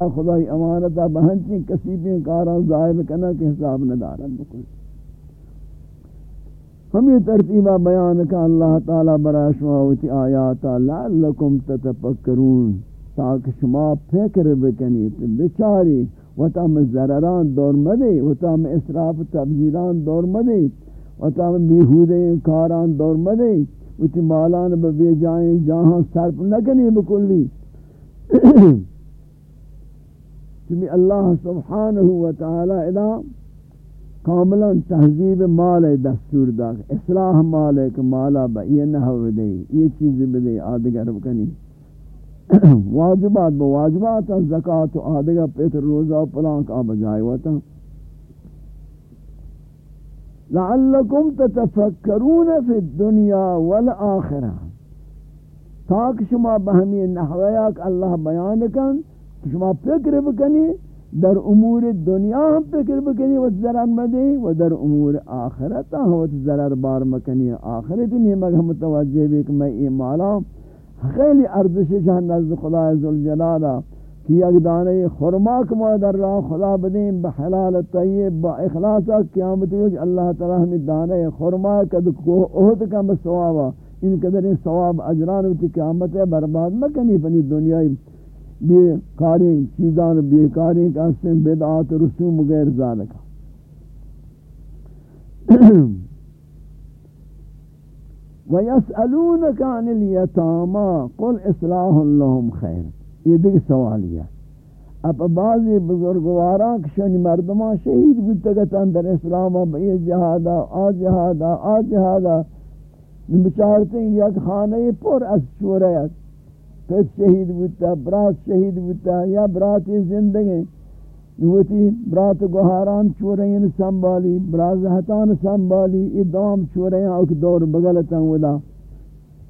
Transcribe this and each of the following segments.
خدای امانتا بہنچی کسی بھی کاران ظاہر کنا کہ حساب نہ دارن بکل ہم یہ ترتیبہ بیان کا اللہ تعالی برای شماوتی آیاتا لعلکم تتفکرون، تاکہ شما فکر بکنی بچاری و تم ضرران دور مدے و تم اسراف تبذیران دور مدے و تم بیہودے کاران دور مدے و تی مالان بے جائیں جہاں صرف نکنی بکلی۔ چمی اللہ سبحانہ و تعالی ادا کاملا تہذیب مال دستور دا، اصلاح مال ایک مالا با، یہ نحو دے یہ چیز بدے آدگر بکنی۔ واجبات با واجبات زکاة و آدگر پیتر روزہ و پلانک آب جائے وطا لعلکم تتفکرون فی الدنیا والآخرہ۔ تاک شما بہمی نحویاک اللہ بیان کن شما فکر بکنی، در امور دنیا ہم فکر بکنی و ضرر مدی و در امور آخرت ہم ضرر بار مکنی. آخرت نہیں مگر متوجہ بھی کہ میں یہ مالا خیلی ارزش جہاں نزد خدا عزالجلالہ کہ یک دانے خرما کما در راہ خدا بدیم بحلال طیب، با اخلاصا قیامت روز اللہ تعالی ہمیں دانے خرما کد کو اہد کا بسوابا ان قدر ثواب اجران ہوتی قیامت برباد مکنی پنی دنیای بے کاری چیزان بے کاری کا سے بدعات رسوم غیر ذالک. وَيَسْأَلُونَكَ عَنِ الْيَتَامَا قُلْ إِصْلَاحٌ لَهُمْ خَيْرٌ یہ دیکھ سوالیہ اب بعضی بزرگواران کشنی مردمان شہید بودتا اندر اسلام بئی جہادا آ جہادا آ جہادا بچارتے ہیں یک خانہ پر از چوریت پس شہید بودتا برات شہید بودتا یا برات زندگی؟ نوتی برات گوھاران چورین سنبالی برات زہتان سنبالی ای دوام چورین اوک دور بگلتا ودا۔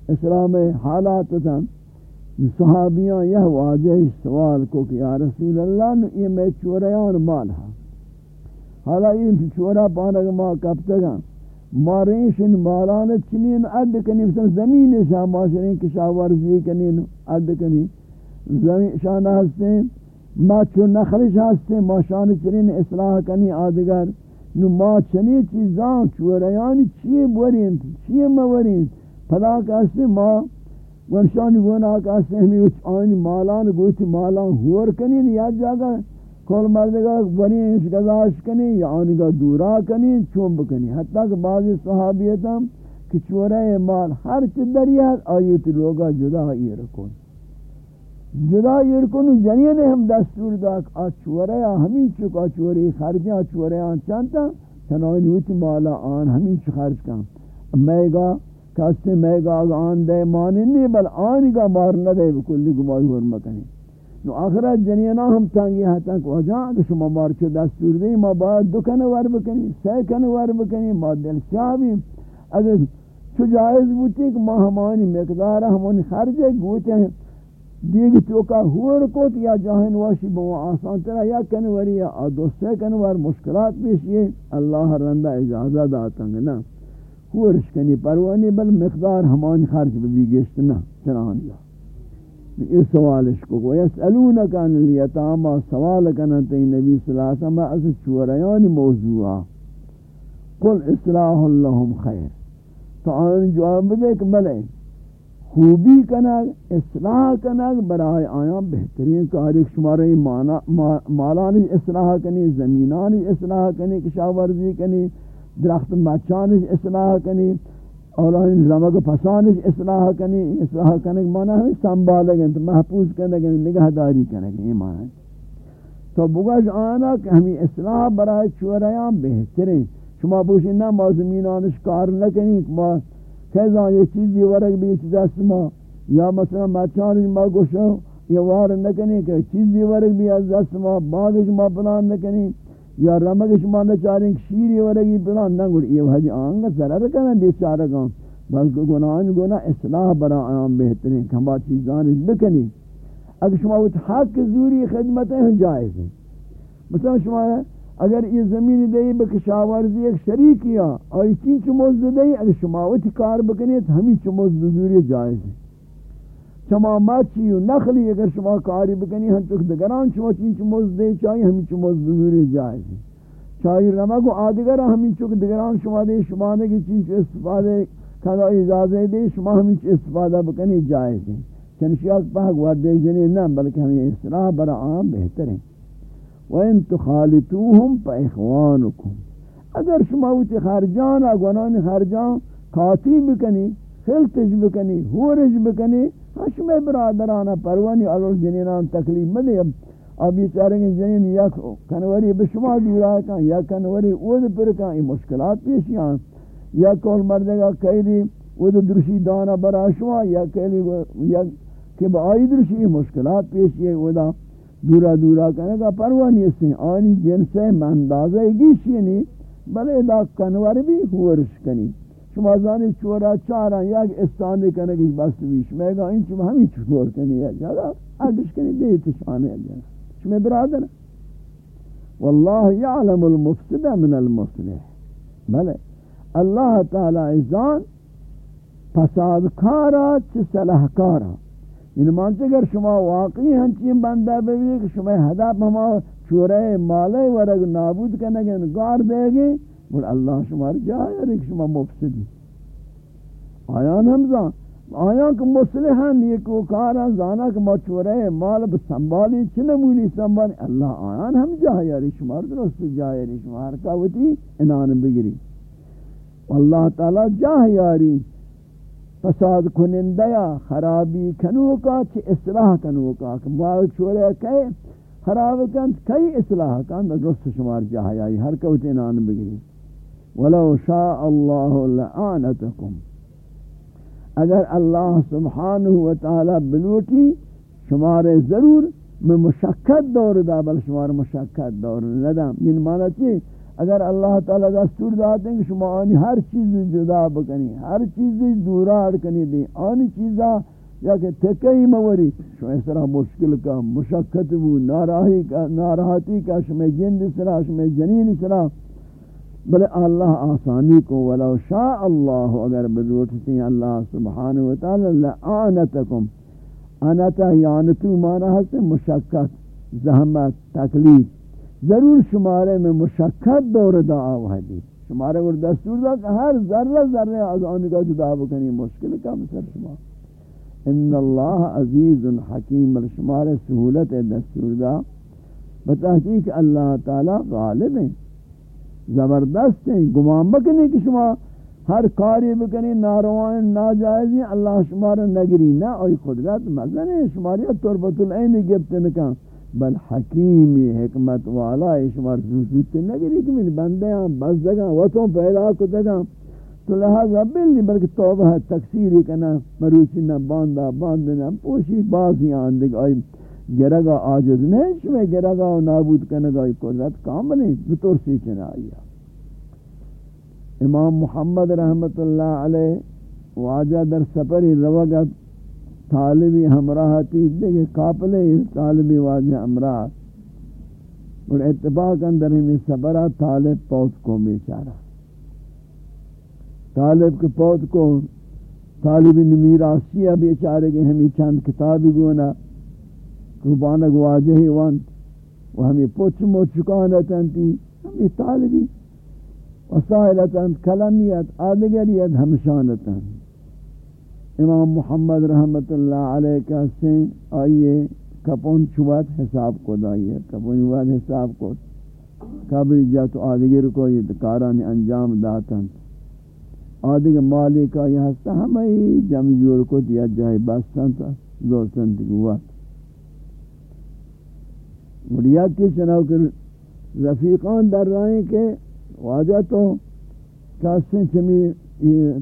اسلام حالات تا صحابیاں یہ واضح سوال کو کہ یا رسول اللہ نو یہ میں چوریان مال ہاں۔ حالا یہ چورا پانک ما کب تگا مارینشن مالان چنین عد کنی، مثلا زمین شاہ معاشرین کشاورزی کنی عد کنی. زمین شان ہستے ما چو نخلش ہستے ما شان چنین اصلاح کنی، آدگر. نو ما چنی چیزان چوریانی چیئے بورین چیئے مورین پدا کہستے ما ونشانی گونا کہستے ہمیں آنی مالان گوتی مالان ہور کنی یا جاگا کول مردگا بنی اس گزاش کنی یا آنگا دورا کنی چون بکنی۔ حتی کہ بعضی صحابیتا کہ چورہ مال ہر چی دریات آیت لوگا جدا ہی رکھون۔ جدا ہی رکھون، جنین ہم دستور دا آ چورہ ہمیں چکا چوری خرجاں چورہ چانتا چنانی ہوتی مالا آن ہمیں چی خرج کن۔ میگا کستے میگا آن دے مانی نہیں بل آنگا مارنہ دے بکلی گمائی ورمکنی نو آخرت جنینا ہم تانگی ہاتا کہ وجہ کہ شما مار چو دستور دیں، ما باید دو کن ور بکنی سی کن ور بکنی، ما دل شابی اگر چو جائز بوتی کہ ما ہمانی مقدار، ہمانی خرجے گوتے ہیں۔ دیگی توکا ہور کوت یا جاہن واشی بہو آسان ترہ، یا کنوری یا دو سی کنور مشکلات پیش یہ اللہ رندہ اجازہ داتا گا نا۔ ہورش کنی پروانی، بل مقدار ہمانی خرج بھی گشتنا چنان جا اس سوالش کو کو یسالونک عن الیتاما سوال کنا تے نبی صلی اللہ علیہ وسلم، از چوریان موضوع قل اصلاح لهم خیر۔ تو ان جواب دے کہ بلے خوبی کنا اصلاح کنا برائے آیا بہترین کاری شمارے مالان اصلاح کنی زمینان اصلاح کنی، کشاورزی کنی، درخت مچان اصلاح کنی اور ان رمق پسانش اصلاح کنی اصلاح کنی مانا ہمیں سنبھالے گئے تو محفوظ کرنے گئے نگہ داری کرنے گئے یہ مانا ہے تو بگاش آنا کہ ہمیں اصلاح برای چوریاں بہترین شما پوشی نا ما زمینانش کار نکنی ما کیزان یہ چیزی ورک بھی چیز اسما یا مثلا مچانش ما گوشو یہ وار نکنی کہ چیزی ورک بھی از اسما باغش ما پلان نکنی یا رمگ شما نہ شیری ورگی پلان نہ گڑ یہ بھاجی آنگا سرر کرنا بیچارہ گاں بلکہ گناہان گناہ اصلاح برا آیام بہترین کہ ہما چیزان بکنی۔ اگر شما وہ حق زوری خدمت ہیں، جائز ہیں۔ مثلا شما اگر یہ زمین دے بکشاورزی ایک شریک یا ہاں، اور یہ چین چموز دے، اگر شما وہ کار بکنی تو ہمیں چموز زوری جائز ہیں۔ شما مچی و نخلی اگر شما کاری بکنی ہم چک دگران شما چینچ مزدے چاہی ہمیں چو مزد دوری جائز ہے۔ چاہی رمک و آدگر ہمیں چک دگران شما دے شما دے کی چینچ استفادے کھنا اجازے دے، شما ہمیں چو استفادہ بکنی جائز ہے۔ چنشیات پاک وردے جنی نہ، بلکہ ہمیں اصلاح برا عام بہتر ہیں وَإِن تُخَالِتُوهُمْ فَإِخْوَانُكُمْ اگر شما ہوتی خرجان اگوانان خرجان کاتی بکنی خلتش بکنی، ہورش بکنی ہشم برادرانا پروانی علول جنینان تکلیف مدے اب یہ چاہ رہے ہیں جنین یک کنوری بشما دورا کان یا کنوری اود پر کان یہ مشکلات پیشی آن یا کول مردے گا کہلی اود درشی دانا برا شما یا کہلی یا کہ با آئی درشی مشکلات پیشی ہے اودا دورا دورا کنے گا پروانی اس نے آنی جنسے مندازہ گیشی نہیں بلے دا کنور بھی ہورش کنی. شما زانی چورا چارا یک استانی کنه کش بست بیش. میگا این شما همین چور کنی؟ یا جگا اگش کنی؟ دیتش آنه یا جگا شما برادر؟ والله یعلم المفسد من المصلح. بله. اللہ تعالی ازان فسادکارا چه صلحکارا این مانچه اگر شما واقعی ہنچین بندہ ببینی کہ شما هدف ہما چورے مالے ورگ نابود کنگن یعنی گار دے گی بول اللہ شمار جائے ہے شما مفسدی آیان ہم زان آیان کہ مسلحن یہ کو کارا زانا کہ مچورے مال بسنبالی چنمونی سنبالی اللہ آیان ہم جائے ہے شمار درست جائے ہے شمار کاوتی انان بگری واللہ تعالی جائے یاری فساد کنندیا خرابی کنوکا چی اصلاح کنوکا کہ مال چورے کئے خراب کن کئی اصلاح کن درست شمار جائے آئی ہر کوتی انان بگری ولو شاء الله لعنتكم اگر اللہ سبحانہ و تعالی بلوٹی شمار ضرور، میں مشقت دور دا، بل شمار مشقت دور ندم یہ یعنی معنی چی؟ اگر اللہ تعالی دستور داتے ہیں کہ شما آنی ہر چیز جدا بکنی، ہر چیز دورار کنی دی، آنی چیزا یا کہ تکی موری شو اس طرح مشکل کا، مشقت بو، ناراحی کا، ناراحتی کا، شما جند سرا، شما جنین سرا۔ بلے اللہ آسانی کو، ولو شاء اللہ اگر بزرگتی اللہ سبحانہ وتعالی لآنتکم انتا یعنتو مانا ہے مشکت زحمت، تکلیف۔ ضرور شمارے میں مشکت دور دا آوہدی شمارے کو دستور دا کہ ہر ذرہ ذرہ از آنی کا جدا بکنی مشکل کم سر شما۔ ان اللہ عزیز حکیم، شمارے سہولت دستور دا۔ بتحقیق اللہ تعالی غالب ہیں۔ زبردست ہیں، گمان بکنی کہ شما ہر کاری بکنی، ناروان ناجائزی اللہ شما رو نگری نہ اوی قدرت مزن ہے شماری تربت العین گفت نکان بل حکیمی حکمت والا شما رو زوزت نگری کہ من بندے ہیں بس دگاں وطن پیدا کو دگاں تو لہذا بلی بلکہ توبہ تکثیری کنا، مروچی نہ باندہ باندہ نہ پوشی بازی آندگ آئی گرگا آجز نہیں شمی گرگا و نابود کنگا قدرت کامل ہے بطور سی چنائیا امام محمد رحمت اللہ علیہ واجہ در سپری روگت طالبی ہمراہ تیز دیکھے قابلے طالبی واجہ ہمراہ۔ اور اتباق اندر ہمیں سپرہ طالب پوت کو بیچارہ۔ طالب کے پوت کو طالبی نمیراسیہ بیچارے گئے ہمیں چند کتابی گونا۔ روبانک واجہی وانت و ہمیں پوچھ موچکانتاں تی؟ ہمیں طالبی وسائلتاں کلمیت آدگریت ہمشانتاں امام محمد رحمت اللہ علیہ کا سین آئیے، کپون چوات حساب کو دائیے، کپون چوات حساب کو۔ کبھی جا آدگر کو یہ دکاران انجام داتاں آدگر مالی کا یہ ہستا ہمیں جمع کو دیا جائے بستان تا زور سنتگوات مڑیا کی چناو کر رفیقان در رائیں کہ واجہ تو کاسیں چمی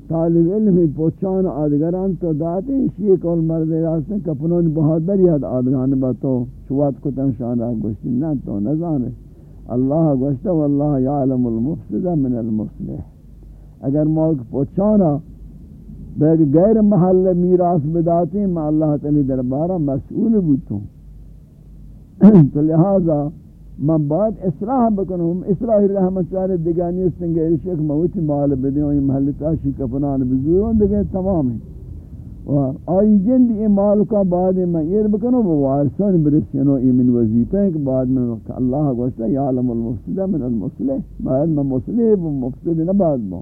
طالب علمی پوچھان آدگران تو داتے اسی کول مرد راستن کپنون بہادر یاد آدگان با تو شوات کو تنشان رہا گوشتی نا تو نظانے اللہ گوشتا واللہ یعلم المفسد من المصلح اگر موقع پوچھانا بیگ غیر محل میراث بداتے میں اللہ تعالی دربارہ مسئول بوتوں۔ تو لہذا من بعد اصلاح بکنم اصلاح رحمت چارے دگانی استنگے شیخ موتی مال بدیں اور محل تاشی کفنان بزوروں دیگے تمام ہیں آئی جند ای مال کا بعد میں یہ بکنو وہ وارثان برسینو ای من وظیفہ ہے کہ بعد میں وقت اللہ گوشتا یعلم المفسدہ من المصلح بعد میں مصلح و مفسد نہ بعد میں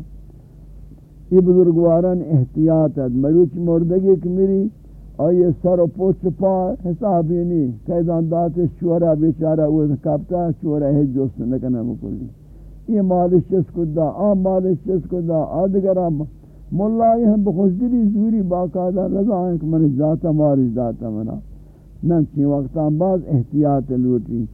یہ بزرگواران احتیاط ہے مروچ مردگی کہ میری آئیے سر و پوچھ پا حسابی نہیں قیدان دات چورا بیچارہ وہ کبتا چورا ہے جوست نکنا مکلی یہ مالش چس کدا آ مالش چس کدا. آدگرہ ملائی ہم بخوشدری زوری باقاعدہ رضا ہیں کہ من ذاتا ماری ذاتا منا. نہ چی وقتا بعض احتیاط لوٹی.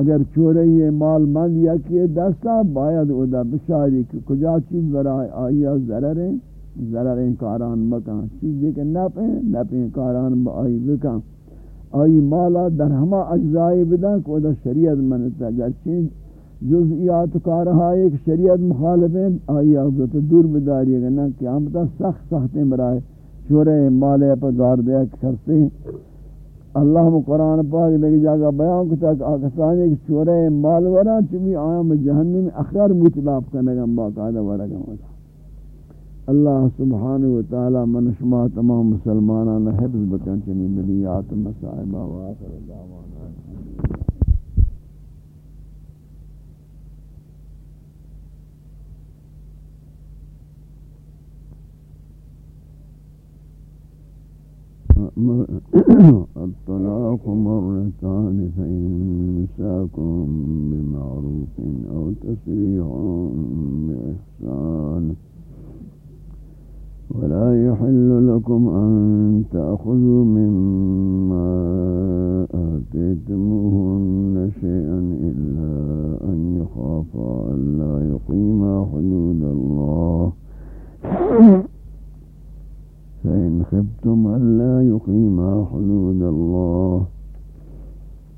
اگر چورے یہ مال مند یا کہ دستا، باید ادا بشاری کہ کجا چیز برای آئیا ضرر ہیں ضرر ہیں کاران مکان چیزی کہ نپیں نپیں کاران با آئی بکان آئی مالا در ہما اجزائی بدن کہ ادا شریعت منتا در گرچین جزئیات کارہا ایک شریعت مخالفین، آئی آفزت دور بداری ہے نا قیامتا سخت سخت برائے چورے مالے پر دار دیا کرتے ہیں اللہ قرآن پاک لگی جاگا بیان کتا کہ آکستانی کہ چورے مال ورا چمی آیا میں جہنم اخر مطلاف کرنے گا باقاعدہ ورا گا اللہ سبحانہ وتعالی من شما تمام مسلمانان حفظ بکن چنی ملیات مسائبہ و آخر دعوانا. الطلاق مرتان فإن ساكم بمعروف أو تسريع بإحسان. ولا يحل لكم أن تأخذوا مما آتيتموهن شيئا إلا أن يخافا ألا يقيما حدود الله. فإن خبتم ألا يقيما حدود الله.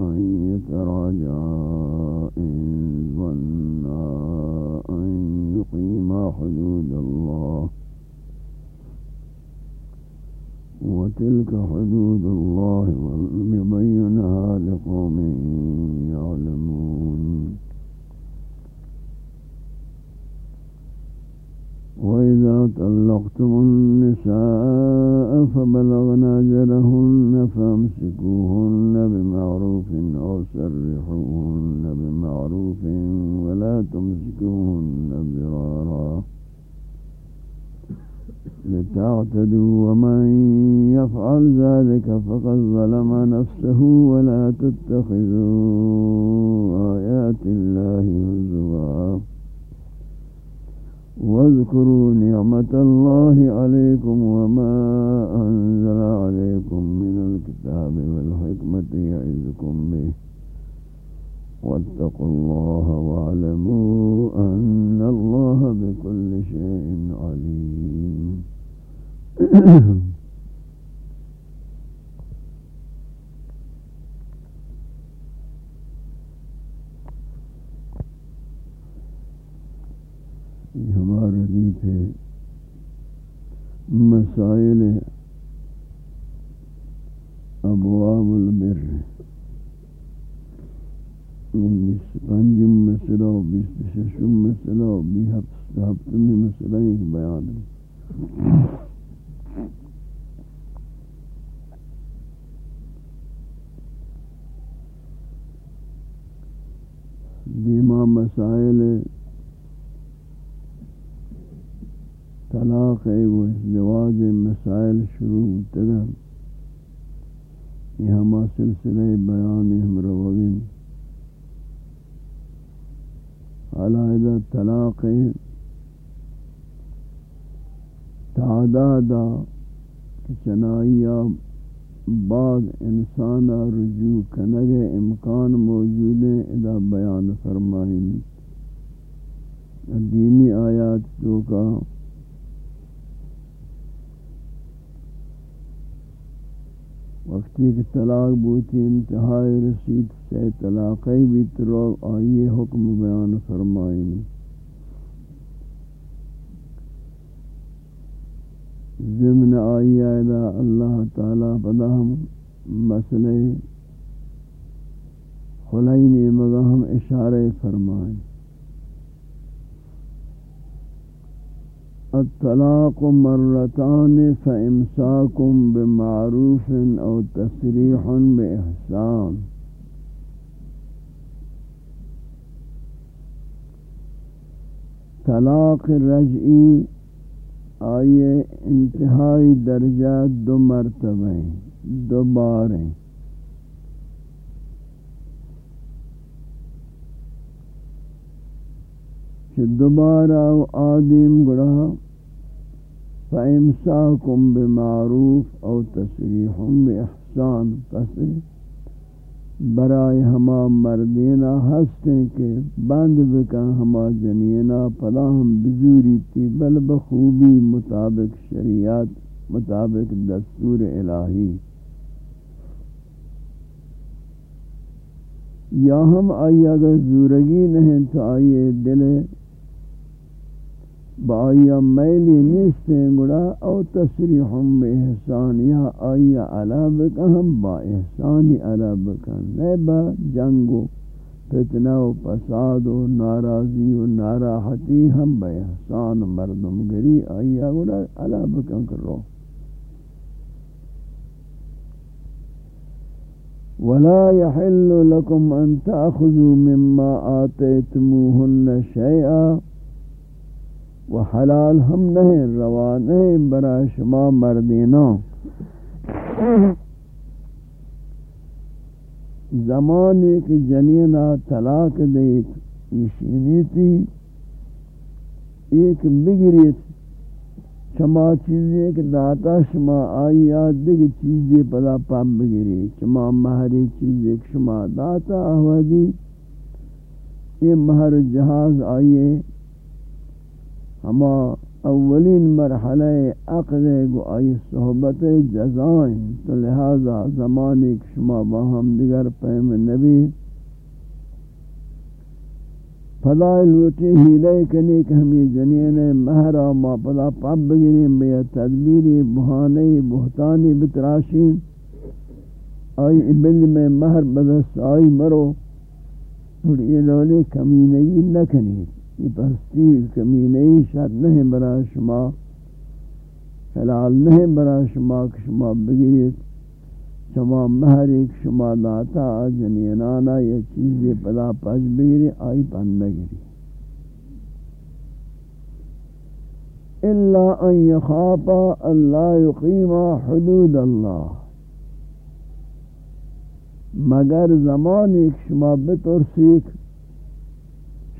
أن إن ظنا أن حدود الله. وتلك حدود الله ويبينها لقوم يعلمون. وإذا طلقتم النساء فبلغن أجلهن فامسكوهن بمعروف أو سرحوهن بمعروف ولا تمسكوهن ضرارا لتعتدوا ومن يفعل ذلك فقد ظلم نفسه ولا تتخذوا آيات الله هزواً. واذكروا نعمة الله عليكم وما أنزل عليكم من الكتاب والحكمة يعزكم به. واتقوا الله واعلموا أن الله بكل شيء عليم. کی انتہائی رسید سے طلاقی بھی ترو آئیے حکم بیان فرمائیں۔ ضمن آئی آئیدہ اللہ تعالیٰ پدا ہم مسئلے خلینی مگا ہم اشارے فرمائیں۔ الطلاق مرتان فإمساكم بمعروف أو تسريح بإحسان طلاق رجعی آئیے انتہائی درجہ دو مرتبہ دو بار ہیں۔ دوبارہ آدم گڑا فَإِمْسَاكُمْ بِمَعْرُوفٍ أَوْ تَسْرِيحٌ بِإِحْسَانٍ پس برائے ہما مردینہ ہستیں کہ بند بکن ہما جنینہ پدا ہم بزوری تھی بل بخوبی مطابق شریعت، مطابق دستور الہی۔ یا ہم آئی اگر زورگی نہیں تو آئیے دل با آیا میلی نیستیں گڑا او تصریحم بے احسان، یا آیا علا بکن با احسانی علا بکن نئے با جنگو، فتنہ و پساد و ناراضی و ناراحتی ہم با احسان مردم گری آیا گڑا علا بکن کر رو۔ ولا يحل لكم أن تأخذوا مما آتيتموهن شيئا و حلال ہم نہیں، روا نہیں، برا شما مردینہ زمانے کی جنینہ طلاق دیت یہ تھی ایک بگریت۔ شما چیزیں کہ داتا، شما آئی یاد دیکھ چیزیں پدا پا بگری۔ شما مہری چیزی چیزیں شما داتا آوازی۔ یہ مہر جہاز آئیے۔ ہما اولین مرحلہ عقد گو آئی صحبت جزائیں تو لہذا زمانی شما باہم دیگر پیم نبی فضائل لوٹی ہی لے کنی کہ ہمیں جنین مہرہ ما پدا پاب بگرین بیا تدبیری بہانی بہتانی بتراشین آئی بل میں مہر بدست آئی مرو اور یہ لولی کمینگی نکنی۔ یہ پرستی کمی نہیں شرط نہیں برا شما، حلال نہیں برا شما کہ شما بگیرید، شما مہر ایک شما داتا جنینانا یہ چیزیں پدا پاس بگیری، آئی پند بگیری الا ان يخافا اللہ يقيم حدود اللہ۔ مگر زمان ایک شما بترسیک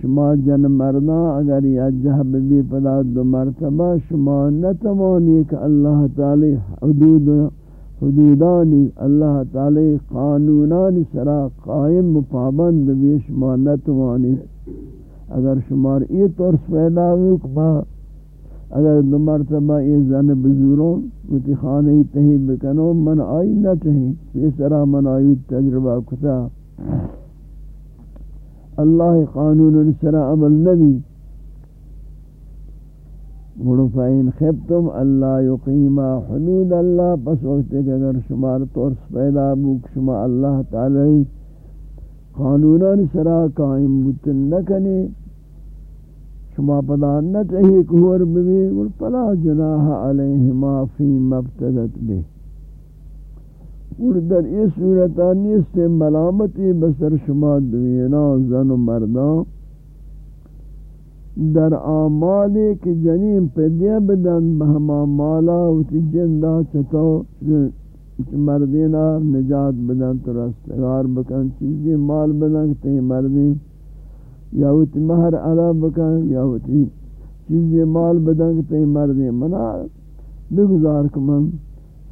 شما جن مردان، اگر یا جہب بھی پدا دو مرتبہ شما نتوانی کہ اللہ تعالی حدود حدودانی اللہ تعالی قانونانی سرا قائم پابند بھی شما نتوانی. اگر شمار یہ طرس پیدا ہوئی کہ اگر دو مرتبہ یہ زن بزرون وتی خانہی تہی بکنو من آئی نہ تہی اس طرح من آئی تجربہ کتا. اللہ قانون سرا عمل نبی۔ گڑو فین خبتم اللہ یقیم حدود اللہ۔ پس وقت کہ اگر شمار طورس پیدا بوک شما اللہ تعالی قانونان سرا قائم بتن نکنی شما پدا نہ چاہیے کہ ہور بھی گڑ پلا جناح علیہما فی مبتدت بے اور در یہ صورتانی سے ملامتی بسر شما دوینا زن و مردان در آمالی کی جنین پیدیا بدن بہما مالا و تی جندہ چطو مردینا نجات بدن، تو رستگار بکن، چیزی مال بدن تی مردین یا وہ تی مہر علا بکن یا وہ تی چیزی مال بدن تی مردین. منا بگزار کمن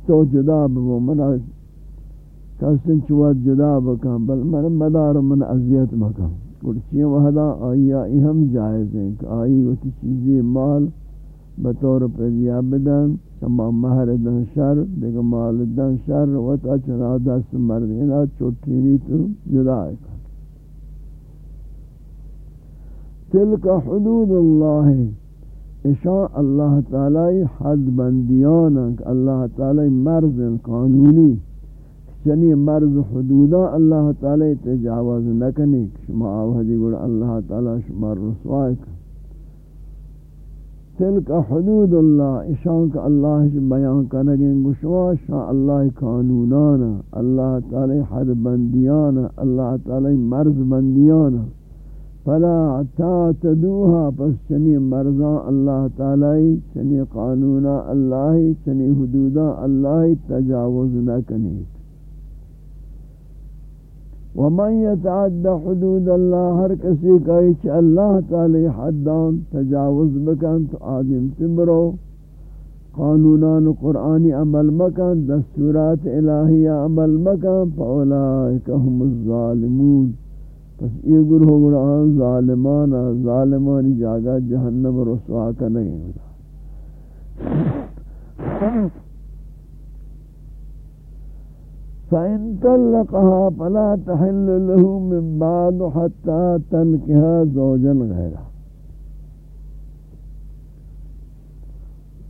تو جدا بگو منا کسن چوات جدا بکن بل من مدار من عذیت بکن کرچی وحدا آئی آئی ہم جائز ہیں کہ آئی وہ چیزی مال بطور پیدیا بدن چما مہر دن شر، دیکھ مال دن شر و تا چنا دست مردینا چوٹینی تو جدا ہے۔ تلک حدود اللہ اشان اللہ تعالی حد بندیانا اللہ تعالی مرز قانونی۔ چنی مرز حدودا اللہ تعالی تجاوز نکنی، شما آوہدی گوڑ اللہ تعالی شما رسوائی کن. تلک حدود اللہ اشان کا اللہ بیان کرنگیں گشوا شاہ اللہ قانونانا، اللہ تعالی حد بندیانا، اللہ تعالی مرز بندیانا. فلا تعتدوها، پس چنی مرزان اللہ تعالی، چنی قانونا اللہ، چنی حدودا اللہ تجاوز نہ کنید ومن يتعد حدود اللہ ہر کسی کہی چھ اللہ تعالی حدان تجاوز بکن، تو آدم تبرو قانونان قرآنی عمل مکن، دستورات الہی عمل مکن، فاولائک هم الظالمون. پس یہ گروہ قرآن ظالمان ظالمانی جاگا جہنم رسوا کا نہیں کرنگی فإن طلقها فلا تحل له من بعد حتى تنكها زوجا غيره۔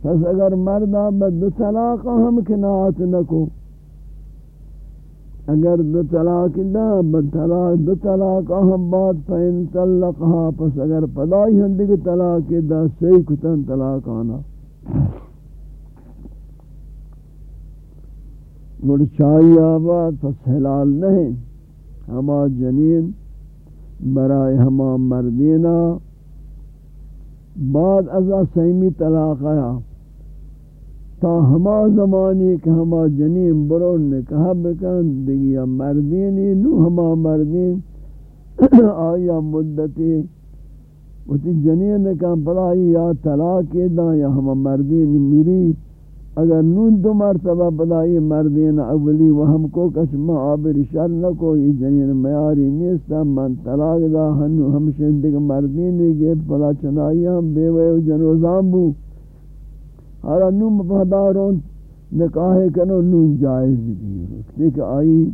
پس اگر مردہ بد طلاق ہم کنات نکو، اگر دو طلاق دا بد طلاق دو طلاق ہم بعد فإن طلقها، پس اگر پدائی ہندگ طلاق دا سی کتن طلاق آنا۔ گڑ چاہی آباد پس حلال نہیں، ہما جنین برائے ہما مردینا۔ بعد ازا سیمی طلاق آیا، تا ہما زمانی کہ ہما جنین برون نے کہا بکن دیگیا مردینی نو ہما مردین۔ آیا مدتی وتی جنین نے کہا، بلائی یا طلاق دا یا ہما مردین میری۔ اگر نون دو مرتبہ بدائی مردین اولی و ہم کو کس معابر شر نہ کوئی جنین میاری نیستا من طلاق دا، ہنو ہمشن دیکھ مردین دیکھے پلا چنائی ہم بے وے جنوزان بو۔ حالا نون مفہدارون نکاح کنو، نون جائز بھی۔ دیکھ آئی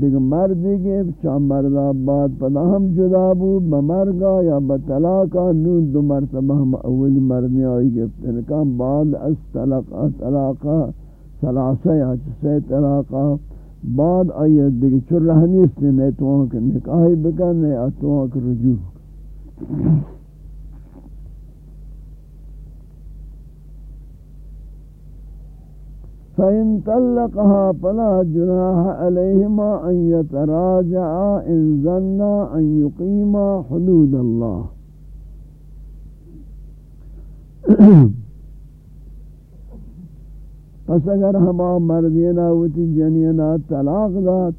دیکھ مردی کے چا مردہ بعد پدا ہم جدا بود بمرگا یا بطلاقا نون دو مرتبہ ہم اولی مردی آئی گفتن۔ کام بعد از طلاقا طلاقا سلاسہ یا چسے طلاقا بعد آئی دیکھ چر رہنی اس نے نیتوان کے نکاحی بکن نیتوان کے رجوع۔ فإن طلقها فلا جناح عليهما أن يتراجعا إن ظنا أن يقيما حدود الله پس اگر ہما مردینا وتی جنینا طلاق دات،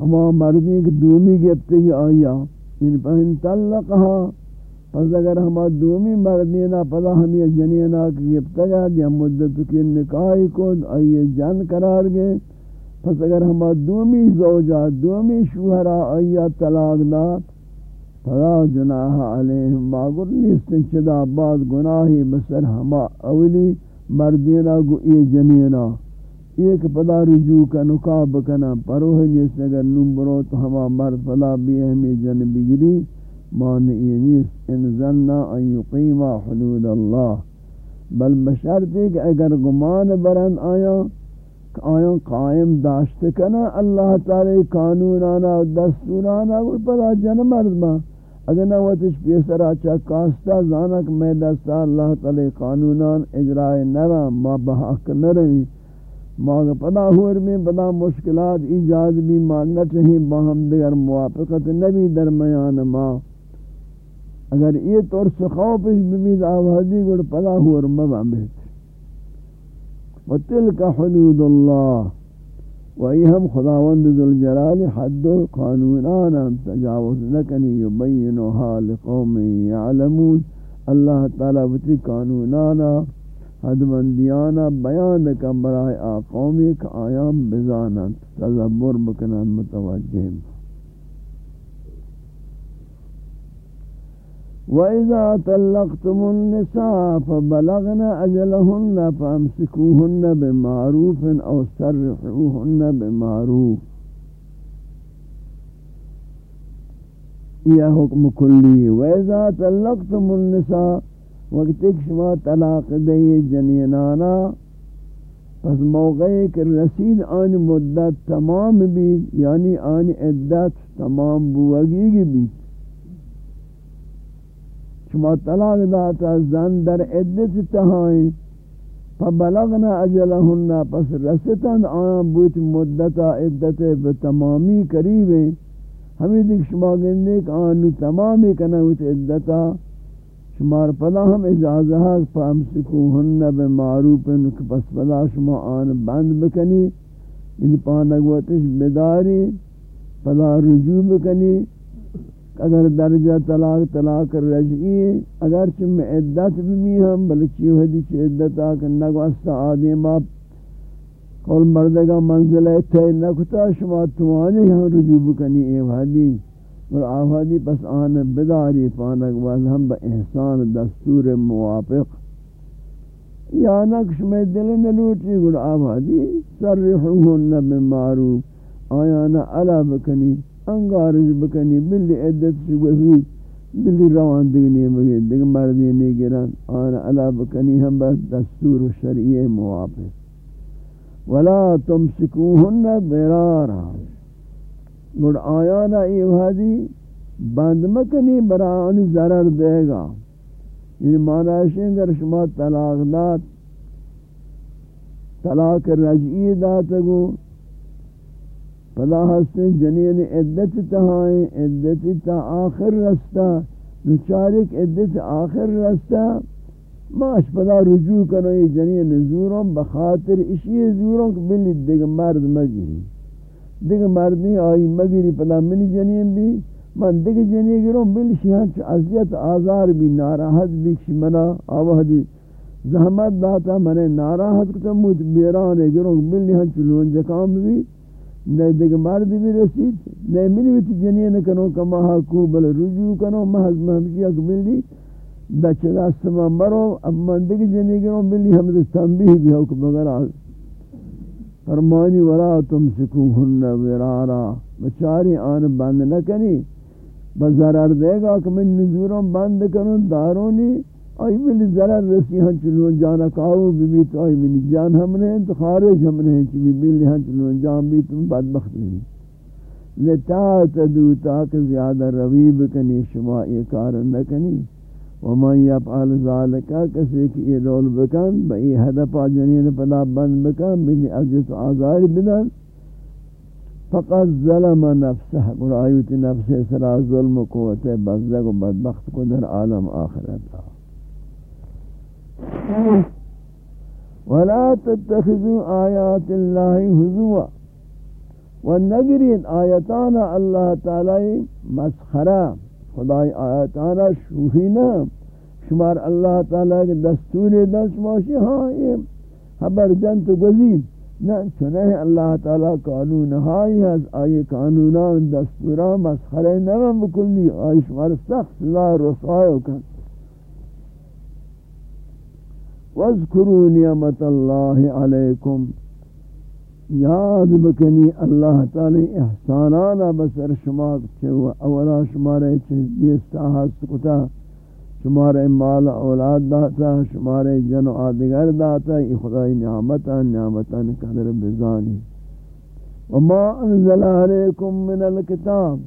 ہما مردی کی دومی گفتے آیا یعنی ان پہن طلقها پس اگر ہما دومی مردینا پدا ہمی جنینا کی ابتگا دیا مدت کی نکاح کو آئیے جن قرار گئے۔ پس اگر ہما دومی زوجہ، دومی شوہرہ آئیہ طلاق دات پدا جناح علیہم باگر نیستن چدا بعد گناہی بسر ہما اولی مردینا گو ای جنینا ایک پدا رجوع کا، نکاح بکنا، پروہ نیستن اگر نمبرو تو ہما مرد پدا بھی ہمی جن بگری مانعی نیست ان ظننا ان یقیم حدود اللہ۔ بل بشرطی کہ اگر گمان برند آیا آیا قائم داشت کنا، اللہ تعالی قانونانا و دستورانا وہ پدا جن مرد ما۔ اگر نواتش پیسرا چکاستا زانک میں دستا اللہ تعالی قانونان اجرائی نرا، ما بحق نروی ما پدا ہور میں، پدا مشکلات ایجاد بھی مانگا چاہی باہم دیگر موافقت نبی درمیان ما۔ اگر یہ طور سے خوفش بمید آوازی گوڑ پلا ہوا رمہ بہت و تلک حدود اللہ. و ای ہم خداوند ذوالجلال حد و قانونانا تجاوز نکنی یبینوها لقوم یعلمون. اللہ تعالی بتی قانونانا حد مندیانا بیان کم برای آقومی کا آیام بزانا تذبر بکنان متوجہ وَإِذَا تَلَّقْتُمُ النِّسَاءَ فَبَلَغْنَ أَجَلَهُنَّ فَأَمْسِكُوهُنَّ بِمَعْرُوفٍ أَوْ سَرِّحُوهُنَّ بِمَعْرُوفٍ یہ حکم کلی وَإِذَا تَلَّقْتُمُ النِّسَاءَ، وقت ایک شما طلاق دئی جنینانا پس موقع کہ رسید آن مدت تمام بھی یعنی آن عدت تمام بوگی بھی۔ شما طلاق داتا زن در عدت تہائیں فبلغنا اجلہن پس رستن آن بوت مدتا عدت بتمامی قریبیں ہمیں دیکھ شما گندے کہ آنو تمامی کنوت عدتا شمار پدا ہم اجازہ فامسکوہن بمعروف پس پدا شما آن بند بکنی. یعنی پانک وقتش بداری. پدا رجوع بکنی. اگر درجہ طلاق طلاق رجعی اگر چم عدت بھی ہم بلچی حدیث عدت آکر نگو استا آدم آپ قول مردگا منزل تے نکتا، شما توانی ہم رجوع بکنی اے حدیث اور آوادی پس آن بداری پانک واز ہم با احسان دستور موافق۔ یا نقش میں دل نلوٹی گر آوادی سرحوہن بمعروف آیانا علا بکنی۔ انگارش بکنی بلی عدت شگوزی بلی روان دگنی مگی دگ مردی نگران آن علا بکنی ہم بس دستور و شریع موافق. ولا تمسکوهن ضرارا. گوڑ آیانا ایوہدی بند مکنی بران ضرر دے گا. یعنی معنی اگر شما طلاق دات طلاق رجعی دات گو. پدا ہستے جنین عدت تہائیں عدت تا آخر رستہ نچارک عدت آخر رستہ ماش پدا رجوع کرو یہ جنین زوروں بخاطر اسی زوروں کہ بلی دیگ مرد مگیری. دیگ مرد نہیں آئی مگیری پدا منی جنین بھی من دیگ جنین گروں بلی شیحان چو عذیت آزار بھی ناراحت بھی کشی منا، آوہ دی زحمت داتا، منے ناراحت کتا موت بیرانے گروں بلی ہن چلون جکام بھی نئے دیکھ مرد بھی رسید نئے منی ویتی جنین کنو کما حقو بل رجوع کنو محض محمشی حق بلی بچہ دست ما مرو اب من دیکھ جنین کنو بلی حمد تنبیح بھی حق مگر آل فرمانی ولا تم سکوہن ورارا بچاری آن بند نکنی بزرر دے گا کہ من نزوروں بند کنو دارونی آئی ملی ضرر رسی ہن چلون جانا کاؤ بی بی تو آئی ملی جان ہم نے تو خارج ہم نے چی بی ملی ہن چلون جان بھی تم بدبخت نہیں لتا تدو تاک زیادہ روی بکنی، شما یہ کار نکنی۔ ومن یفعل ذالکا کسی کی یہ رول بکن بئی حدفا جنین پدا بند بکن بلی عزیز و آزار بدن۔ فقط ظلم نفسه قرآن آیوت نفس سرا ظلم و قوت بزدگ و بدبخت کو در عالم آخرت۔ ولا تتخذوا آيات الله هزوا. والنگرین آیتانا اللہ تعالی مسخرہ. خدای آیتانا شوخی نہ. شمار اللہ تعالی کے دستور دست ماشی ہاں یہ خبر جنت گزین. نہ چنے اللہ تعالی قانون ہائی از آئی قانونان دستوران مسخرہ نہ، بکلی آئی شمار سخت لا رسائے کن. واذکروا نعمت اللہ علیکم۔ یاد بکنی اللہ تعالی احسانانا بسر شما چھو اولا شمارے چیزیستا حس کتا شمارے مال اولاد داتا، شمارے جن و آدگر داتا، یہ خدای نعمتا نعمتا قدر بزانی۔ وما انزل علیکم من الكتاب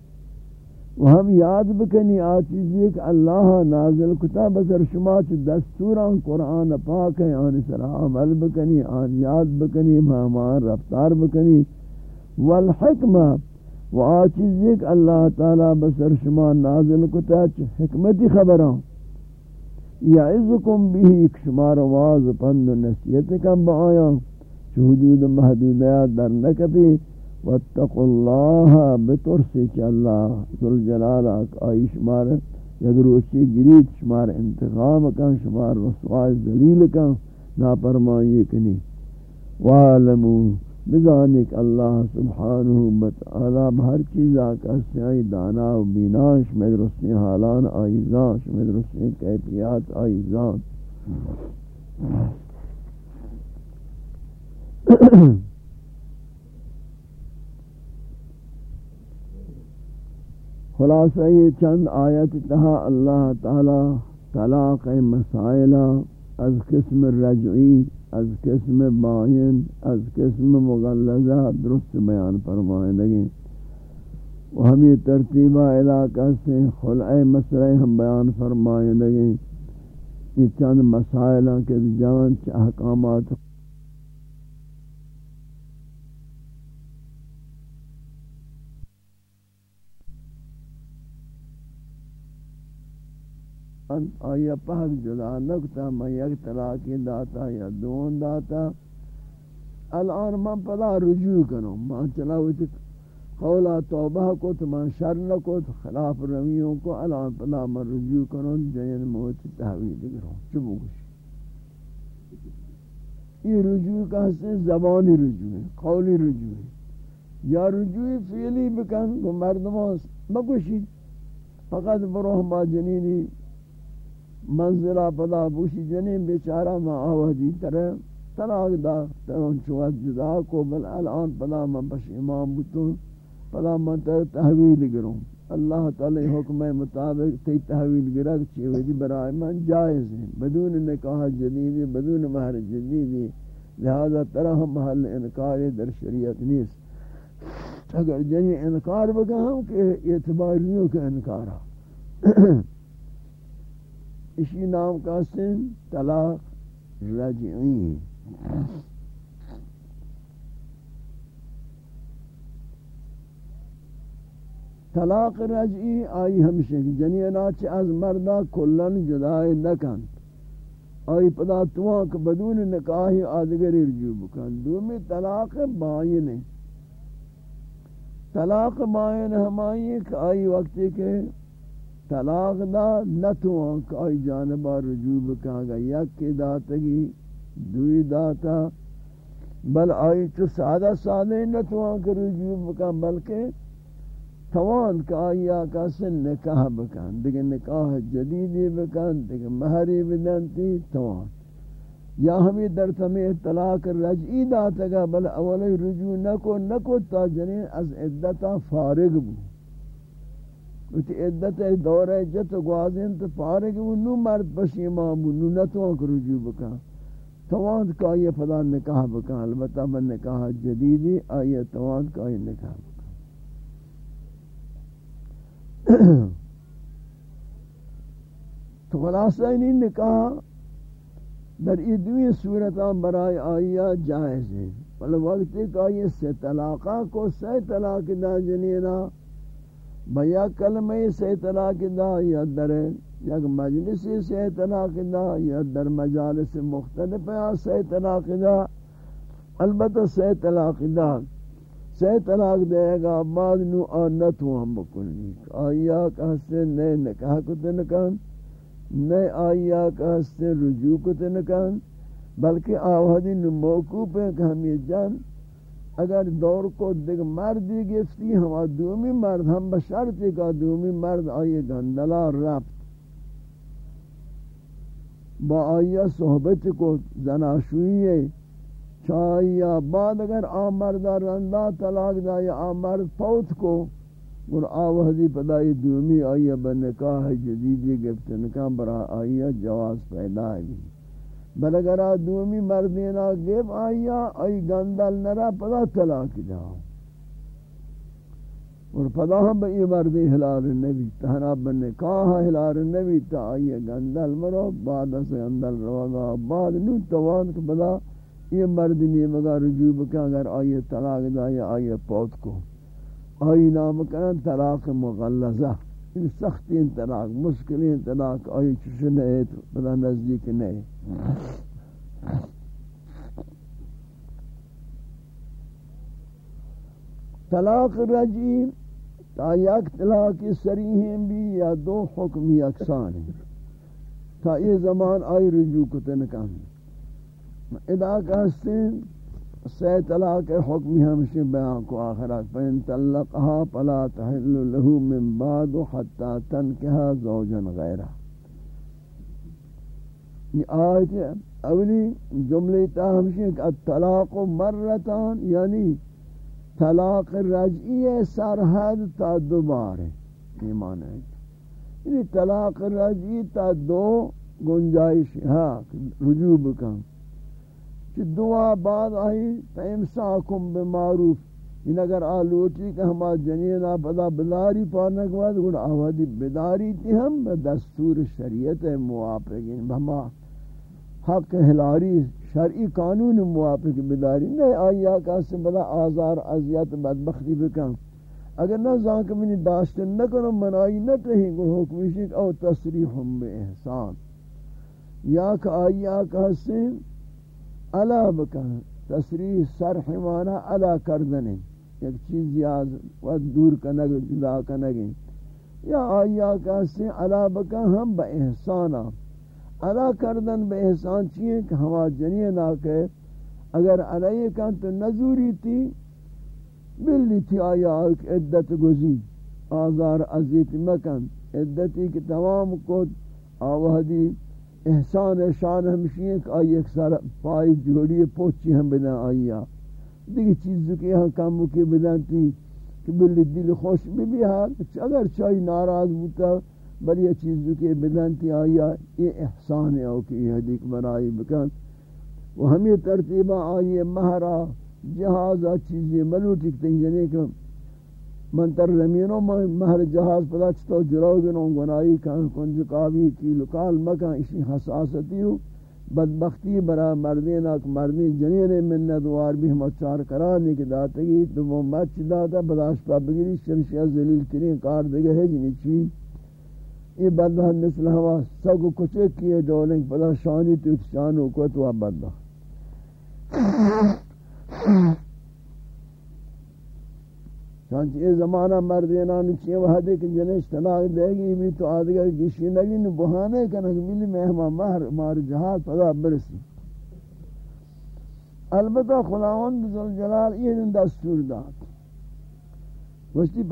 و ہم یاد بکنی آ چیزی کہ اللہ نازل کتا بسر شما چ دستوران قرآن پاک ہے آن سر عمل بکنی، آن یاد بکنی، مہمان رفتار بکنی۔ والحکمہ، و آ چیزی کہ اللہ تعالی بسر شما نازل کتا چ حکمتی خبران یعظکم بھی ایک شما رواز پند و نصیت کم با آیا چ حدود محدودیات در نکبی واتقوا الله بترسی چ اللہ ذل جلال آئی شمار یگروچی گریت شمار انتقام کن شمار، رسوائی ذلیل کن، ناپرمانی کنی۔ وعلمو بذانک اللہ سبحانہ بتعالی بہر چیزا کا سیائی دانا و بیناش میں درستی حالان آئیزان میں درستی کیفیات آئیزان خلاصہ یہ چند آیت تہا اللہ تعالی طلاق مسائل، از قسم رجعی، از قسم باین، از قسم مغلظہ درست بیان فرمائے لگے وہ ہمیں ترتیبہ علاقہ سے خلع مسئلہ ہم بیان فرمائے لگے یہ چند مسائل کے جان احکامات آیا پاک جدا نکتا میں یک طلاقی داتا یا دون داتا۔ الان من پدا رجوع کنوں من چلاویتی قولا توبہ کو تو من شر نکو تو خلاف رویوں کو الان پدا من رجوع کنوں جین موت تحویل کروں چبو گوش یہ رجوع کا حسن زبانی رجوع ہے، قولی رجوع ہے۔ یا رجوع فیلی بکن کو مردمان مگوشی فقط بروح ما جنینی منزلہ پدا بوشی جنین بیچارہ ما آوہدی طرح طلاق دا ترون چوات جدا کو، بل الان پدا من پش امام بتون پدا من تر تحویل گروں اللہ تعالی حکم مطابق تی تحویل گرگ چیوے برائے من جائز ہے بدون نکاح جدید بدون مہر جدید لہذا طرح محل انکار در شریعت نیست. اگر جنی انکار بکا ہم کہ اعتبار نہیں اعتباریوں کا انکارا۔ اسی نام کا سن طلاق رجعی طلاق رجعی آئی ہمشہ جنینا چھ از مردہ کلن جدائی نکن۔ آئی پدا توان کہ بدون نکاہی آدگری رجوع بکن۔ دومی طلاق بائن طلاق بائن ہمائی کہ آئی وقتی کہ طلاق دا، نتوان کہ آئی جانبا رجوع بکا گا یک کی داتگی، دوی داتا، بل آئی چو سادہ سادہ نتوان کہ رجوع بکا بلکہ توان کہ آئی آکا سے نکاح بکن. دیکھ نکاح جدیدی بکن دیکھ مہری بدنتی توان. یا ہمیں در تمہیں طلاق رجعی داتا گا، بل اولی رجوع نکو نکو تا جنین از عدتا فارغ بو. وتی عدت دور ہے جت گوازن تو پارے کہ نو مرد پشی امام نو نتو رجوع بکا توان کا یہ فلا نکاح بکا البتہ من نکاح جدیدی آئیے توان کا یہ نکاح بکا تو خلاصہ انہی نکاح در ای دوی صورتان برای آئیہ جائز ہے بل وقت ایک آئیے سے طلاقہ کو سے طلاق دا جنینا بیا کلمہ سے طلاق دا یا در یک مجلس سے طلاق دا یا در مجالس مختلف سے طلاق دا، البتہ سے طلاق دا سے طلاق دے گا بعد نو آنتو ہم بکلی آیا کہ نئے نکاح کو تنکان نئے آیا کہ سے رجوع کو تنکان بلکہ آوہدی نو موقوب ہے کہ ہم یہ جان اگر دور کو دیکھ مردی گفتی ہم دومی مرد، ہم بشرتی کا دومی مرد آئیے گندلا رفت۔ با آئیہ صحبت کو زناشوئی ہے۔ چاہیہ بعد اگر آم مردہ رندہ طلاق دا یا آم مرد پوت کو، اور آوہدی پدائی دومی آئیہ بنکاہ جدیدی گفتنکا برا آئیہ جواز پیدا ہے۔ بل اگر آدومی مردینا گیب آیا آئی گندل نرا، پدا طلاق جاؤ اور پدا ہم بئی مردی حلال نبی تہنا بننے کہا حلال نبی تا آئی گندل مرو، بعد اس گندل روگا بعد نو توان کہ پدا یہ مردی نہیں مگا رجوع بکا، اگر آئی طلاق دا یا آئی پوت کو۔ آئی نام کرن طلاق مغلظہ۔ سختی طلاق، مشکل طلاق، آئی چش نئے تو نزدیک نئے۔ طلاق رجی تا یک طلاق سریح بھی یا دو حکم یکسان ہیں تا یہ زمان آئی رجوع کو تنکان ادا کہتے ہیں سی طلاق حکمی ہمشی بیان کو آخرات فین طلقها فلا تحل له من بعد حتی تنکها زوجا غیرہ یہ آیت اولی جملے تا ہمشی کہ الطلاق مرتان یعنی طلاق رجعی سرحد تا دوبار ہے ایمان ہے۔ یعنی طلاق رجعی تا دو گنجائش ہاں رجوع بکن۔ کہ دعا بعد آئی فَإِمْسَاكُمْ بِمَعْرُوف۔ ان اگر آلوٹی کہ ہما جنینا پدا بداری پارنک بعد گوڑا آوادی بداری تی ہم، دستور شریعت موافق ہما حق ہلاری شرعی قانون موافق بداری نہیں، آئی آکا سے بدا آزار عذیت بدبختی بکن۔ اگر نہ زانک منی داشتن نہ کنو منائی نہ تہی گو حکمیشی او تصریحم بے احسان۔ یا کہ آئی آکا سے علا بکن، تصریح سرح مانا علا کردنے ایک چیز یاد و دور کنگ، جدا کنگیں یا آیا کہتے علا بکن، ہم با احسانا۔ علا کردن با احسان چیئے کہ ہما جنین آکے اگر علیہ کن تو نزوری تھی بلی تھی آیا ایک عدت گزی، آزار عزیت مکن، عدتی کی تمام کود آوہدی، احسان شان ہمشی ہے کہ آئی ایک سارا پائی جوڑی پوچی ہم بدن آئیا دیکھ چیزوں کے یہاں کام کی بدن تھی کہ بلی دل خوش بھی بھی ہاں اگر چاہی ناراض ہوتا بلی یہ چیزوں کے بدن تھی آئیا یہ احسان ہے کہ یہ حدیق برائی بکن۔ وہ ہمیں ترتیبہ آئیے مہرہ جہازہ چیزیں ملوٹی کتیں جنے کہ من تر زمینوں میں مہر جہاز پدا چتو جراؤ گنوں گنائی کان کنج کاوی کی لکال مکان اسی حساستی ہو۔ بدبختی برا مردین اک مردین جنین من ندوار بھی ہم اچار کرانی کی داتگی تو وہ مچ داتا بداش پا بگیری شرشیہ ذلیل ترین کار دگے ہے جنی چین۔ یہ بدبخت مثل ہوا سگو کچے کیے دولیں پدا شانی تو شانو کو تو بدبخت چانچہ یہ زمانہ مردینان چیئے وحدے کہ جنش طلاق دے گی، بھی تو آدھگر گشی نگی نو بہانے کنک ملی مہمہ مہر مار جہاد پدا برسی۔ البتہ خداوند ذوالجلال یہ دن دستور داد۔ وشتی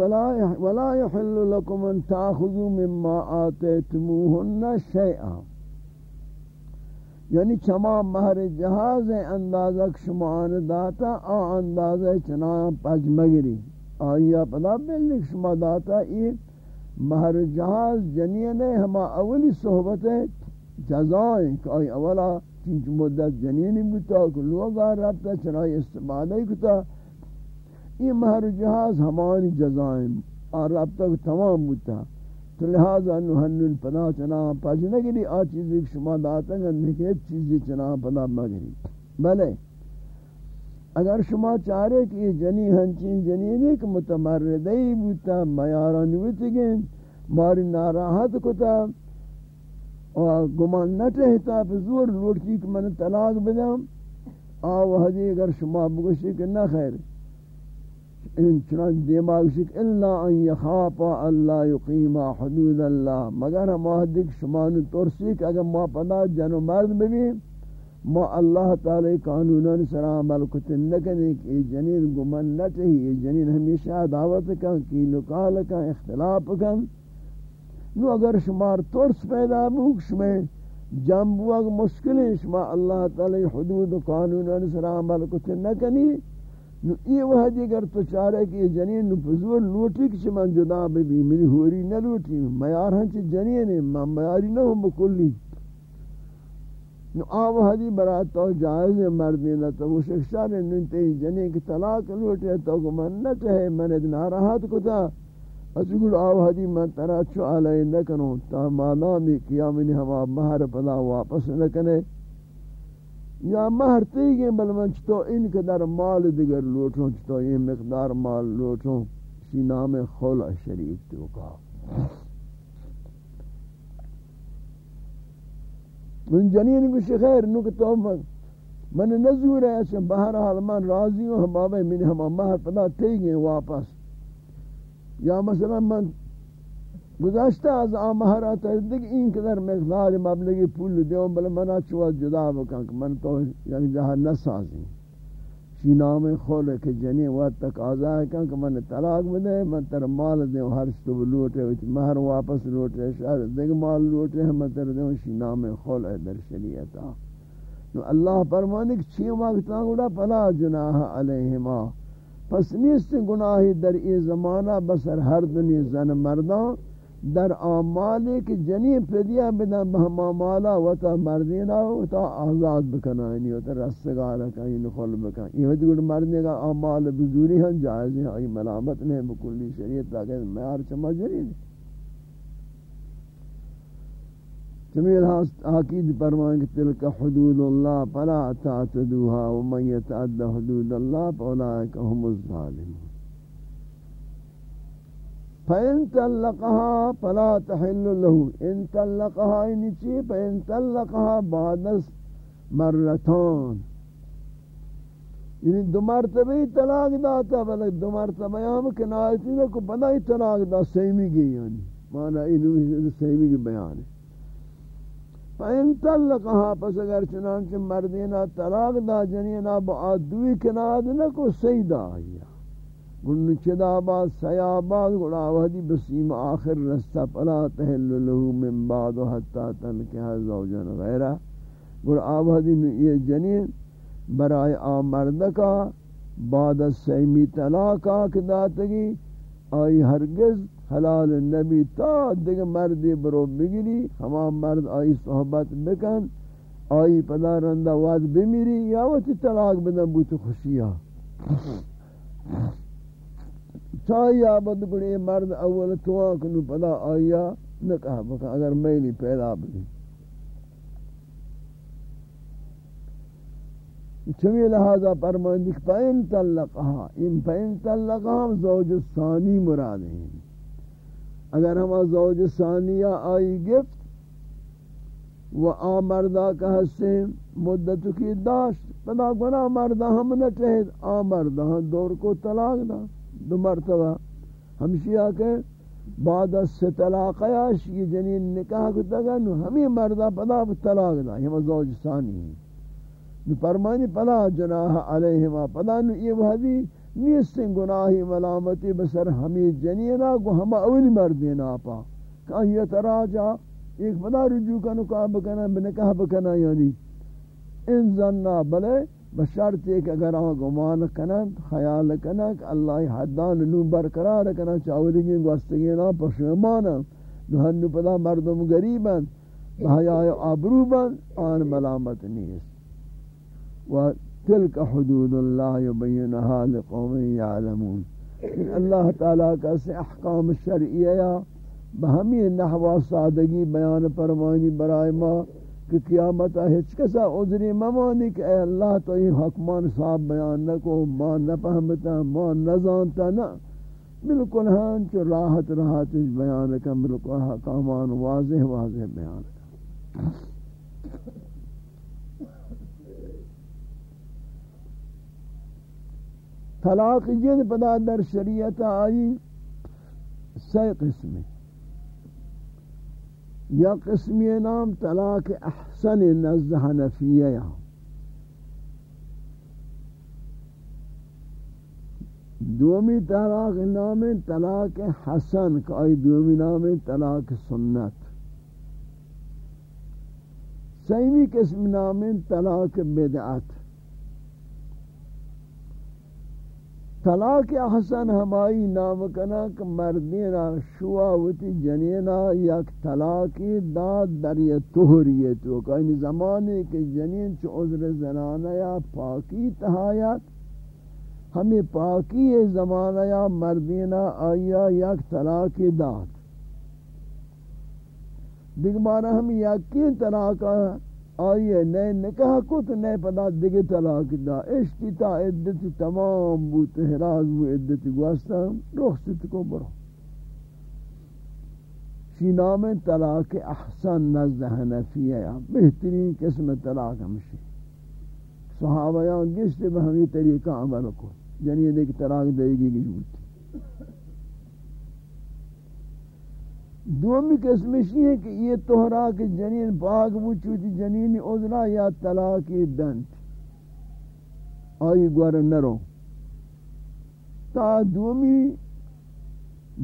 ولا يحل لكم ان تاخذوا مما آتيتموهن شيئا یعنی چما مہر جہاز اندازہ شما داتا، آ اندازہ چنا پج مگری. آیا پدا بلنک شما داتا یہ مہر جہاز جنین ہے، ہما اولی صحبت ہے، جزائیں کہ آئی اولا چنچ مدت جنینی بتا کہ لوگا ربتا چنائی استعمالی کتا یہ مہر جہاز ہمانی جزائیں اور ربتا تمام بتا تو لہذا نوہنن پدا چنا پاجنگری آ چیزی شما داتا گا نکیت چیزی چنا پدا مگری۔ بلے، اگر شما چارے کہ یہ جنی ہنچین جنین ایک متمردی بوتا میاران ویتگین ماری ناراحت کتا اور گمان نہ رہتا پہ زور لوٹکی کہ من طلاق بدم آو حدی اگر شما بگوشی کہ نہ خیر ان چنان دیماغ شک الا ان یخاپا اللہ یقیم حدود اللہ۔ مگر ہم آدھک شما نے ترسی کہ اگر ما پدا جنو مرد ببین، ما اللہ تعالی قانوناً سرا عمل کتن نکنے کہ جنین گمن نہ چاہیے جنین ہمیشہ دعوت کا کی لکال کا اختلاف کا نو اگر شمار ترس پیدا بوک، شما جنبو اگر مشکل شما اللہ تعالی حدود قانوناً سرا عمل کتن نکنی نو یہ وہ ہے اگر تو چاہے کہ جنین نو پزور لوٹی کہ شما جدا بھی میری ہوری نہ لوٹی، میار ہنچ جنین ہے میاری نہ ہوں بکلی۔ نو آو حدی برا تو جائز مردی نہ تو وہ شخصا نے ننتے جنے کی طلاق لوٹے تو کو من نہ کہے من ادنا راحت کو تھا اسگل آو حدی من ترا چو علی نہ کروں تا مالا می کیا من ہوا، مہر پدا واپس نہ کنے۔ یا مہر تی بل من تو ان کے در مال دیگر لوٹوں تو یہ مقدار مال لوٹوں اسی نام خلع شریف تو کا. من جنین کو شخیر نو کہ تو من نزور ہے ایسے بہرحال من راضی ہوں ہم آبے من ہم مہر پدا تے واپس. یا مثلا من گزاشتہ از آ مہر این قدر مقدار مبلغی پول دیوں بلے منا چوا جدا بکن کہ من تو یک جہاں نسازی شی نام خول کہ جنی وقت تک آزا ہے کہ من طلاق بدے من تر مال دے ہر شتو لوٹے وچ مہر واپس لوٹے شاید دیکھ مال لوٹے من تر دے شی نام خول ہے در شریعتا نو اللہ فرمانے کہ چھ وقت گڑا پلا جناح علیہما. پس نیست گناہی در ای زمانہ بسر ہر دنی زن مردان در آمالی کہ جنی پیدیا بدن بہما مالا و تا مردینا و تا آزاد بکنا یعنی و تا رستگارا کہیں یعنی نخل بکنا یہ ہوتی گوڑ مردنے کا آمال بزوری ہیں جائز ہیں آئی ملامت نہیں بکلی شریعت تاکہ میار چما جری نہیں جمیل حقید فرمائیں کہ تلک حدود اللہ فلا تعتدوها ومن يتعد حدود اللہ فاولئک هم الظالمون. فَإِن تَلَّقَهَا فَلَا تَحِلُّ لَهُ۔ إِن تَلَّقَهَا یعنی چی؟ فَإِن تَلَّقَهَا بعد مرتان یعنی دو مرتبہ طلاق داتا، بلکہ دو مرتبہ ہم کنایتی نہ کو، بنا ہی طلاق دا سیمی گئی یعنی۔ مانا اینو سیمی کی بیان ہے۔ فَإِن تَلَّقَهَا پس اگر چنانچہ مردینا طلاق دا جنینا بعد دوی کناد نہ کو سیدہ آئیا گن چدا با سیا با گڑا ودی بسیم آخر رستہ پلا تحل له من بعد حتا تن کہ زوجن غیرہ۔ گڑا ودی یہ جنین برائے آمرد کا بعد سیمی طلاق کا داتگی۔ آئی ہرگز حلال نبی تا دیگ مردی برو بگیری، ہما مرد آئی صحبت بکن، آئی پدا رندہ واد بمیری یا وچی طلاق بدن بوت خوشیہ۔ چاہیے آباد گڑے مرد اول توان کنو پدا آیا، نہ کہا بکا اگر میلی پیدا بھی چوی لہذا فرمائیں کہ فَإِن تَلَّقَهَا ان فَإِن تَلَّقَهَا زوج ثانی مراد ہیں۔ اگر ہم زوج ثانیہ آئی گفت، و آمردہ کا حسن مدت کی داشت، پدا گناہ مردہ ہم نہ چہد آمردہ دور کو طلاق دا۔ دو مرتبہ ہمشیہ کہ بعد از سے طلاق یاش یہ جنین نکاح کو تگا نو ہمیں مردہ پدا طلاق دا، یہ زوج ثانی نو فرمانی پلا جناح علیہما، پدا نو یہ وحدی نیستن گناہی ملامتی بسر ہمیں جنینا کو ہم اولی مردینا پا کہاں یہ تراجع ایک پدا رجوع کا نکاح بکنا بنکاح بکنا یعنی۔ ان زننا بلے بشرط ایک اگر آن گمان کنن، خیال کنن، کہ اللہ حدان نو برقرار کنن چاوری گوستگی نا پشمانا نو ہنو پدا مردم گریبن، بحیاء آبرو بن آن ملامت نیست. و تلک حدود اللہ یبینها لقوم یعلمون. اللہ تعالیٰ کا سے احکام شرعیہ بہمی نحوہ سادگی بیان فرمانی برائے ما کہ قیامت ہچ کسا عذری ممانی کہ اے اللہ تو یہ حکمان صاحب بیان نہ کو ما نہ پہمتا ما نہ زانتا نہ بالکل ہاں چو راحت راحت بیان کا بالکل حکامان واضح واضح بیان کا طلاق جن پدا در شریعت آئی سی قسمیں۔ یا قسمی نام طلاق احسن نزد حنفیہ یا. دومی طلاق نام طلاق حسن کا ای دومی نام طلاق سنت. سیمی قسم نام طلاق بدعت. طلاق حسن ہمائی نام کنا کہ مردینا شواوتی جنینا یک طلاقی داد در یہ تہریت و کہیں زمانے کہ جنین چو عذر زنانہ یا پاکی تہایت ہمیں پاکی زمانہ یا مردینا آیا یک طلاقی داد دیکھ مانا ہم یقین طلاق آئیے نئے نکاح کو تو نئے پدا دیگے طلاق دا۔ اشتی تا عدت تمام بوت حراز بو، عدت گواستا۔ رخصت کو برو۔ شی نام طلاق احسن نزد حنفیہ یا بہترین قسم طلاق ہمشی صحابہ یا گشت بہمی طریقہ عمل کو۔ یعنی دیکھ طلاق دے گی گی بوتی دومی قسمش یہ ہے کہ یہ توہرا کہ جنین باغ وہ چوتی جنین عذرا یا طلاق دنت۔ آئی گوار نرو۔ تا دومی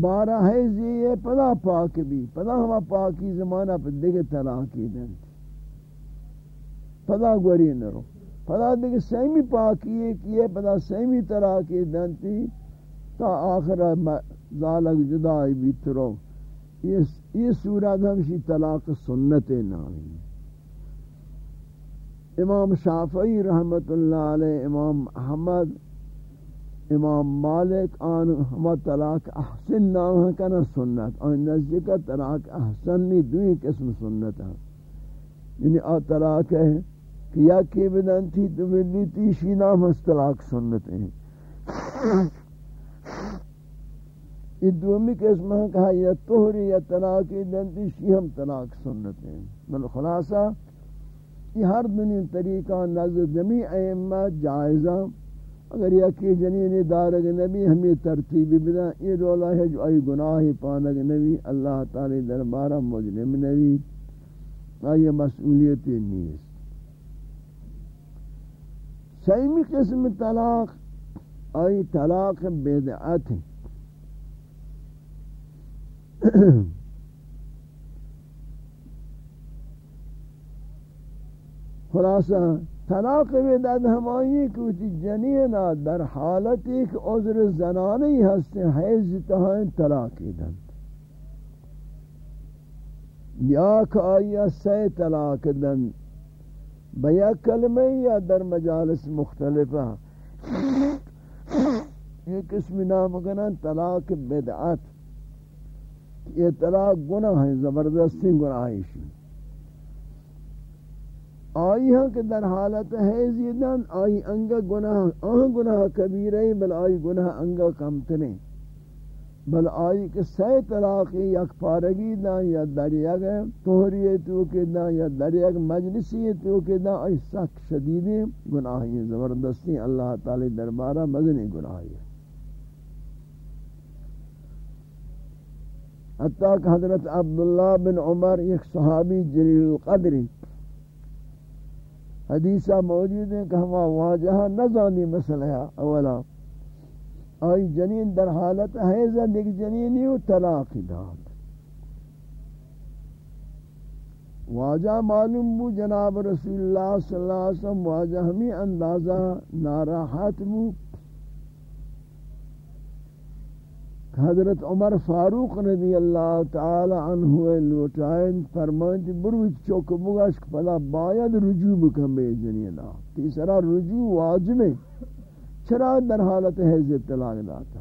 بارہ ہے زیے پدا پاک بھی۔ پدا ہما پاکی زمانہ پر دیکھ طلاقی دن پدا گوری نرو۔ پدا دیکھ سیمی پاکی ہے کیے پدا سیمی طلاقی دن تی تا آخر زالک جدائی بھی ترو۔ یہ صورت ہمشی طلاق سنت نامی امام شافعی رحمت اللہ علیہ، امام احمد، امام مالک، آن ہم طلاق احسن نام ہے کنا سنت۔ آن نزدیک طلاق احسن نہیں، دوئی قسم سنت ہے۔ یعنی آ طلاق ہے کہ یا کی بدن تھی تو ملی تیشی نام ہے طلاق سنت ہے۔ یہ دومی قسم ہے کہا یا توہری یا طلاقی دن تیشی ہم طلاق سنت ہے بل خلاصہ، یہ ہر دنیا طریقہ نظر جمی ائمہ جائزہ۔ اگر یکی جنین دارگ نبی ہمیں ترتیب بدا یہ رولا ہے جو ای گناہ پانگ نبی، اللہ تعالی دربارہ مجرم نبی۔ آئی مسئولیت نیست۔ سیمی قسم طلاق، آئی طلاق بدعت خلاصہ، طلاق بدعت ہمائی کوتی جنینا در حالت ایک عذر زنانی ہستے حیز تہائیں طلاق دن. یا کہ آیا سی طلاق دن. بیا کلمہ یا در مجالس مختلفہ. یہ قسم نام کنن طلاق بدعت. یہ طلاق گناہ ہے زبردستی گناہ ہے آئی ہاں کہ در حالت ہے زیدن آئی انگا گناہ آہ گناہ کبیر بل آئی گناہ انگا کمتنے بل آئی کہ سی طلاقی یک پارگی دا یا در یک توہری تو کے دا یا در یک مجلسی تو کے دا آئی سخت شدیدی گناہی زبردستی اللہ تعالی دربارہ مدنی گناہی ہے حتیٰ کہ حضرت عبداللہ بن عمر ایک صحابی جلیل القدری حدیثہ موجود ہے کہ ہما واجہا نزانی مسئلہ اولا۔ آئی جنین در حالت حیزہ دیکھ جنینی و طلاق داد۔ واجہ معلوم بو جناب رسول اللہ صلی اللہ علیہ وسلم واجہ ہمیں اندازہ ناراحت بو حضرت عمر فاروق رضی اللہ تعالی عنہ لوٹائن فرمائیں بروچ چوک بگاش پلا باید رجوع بکن بے جنینا تیسرا، رجوع واجب ہے۔ چرا در حالت حیض طلاق داتا؟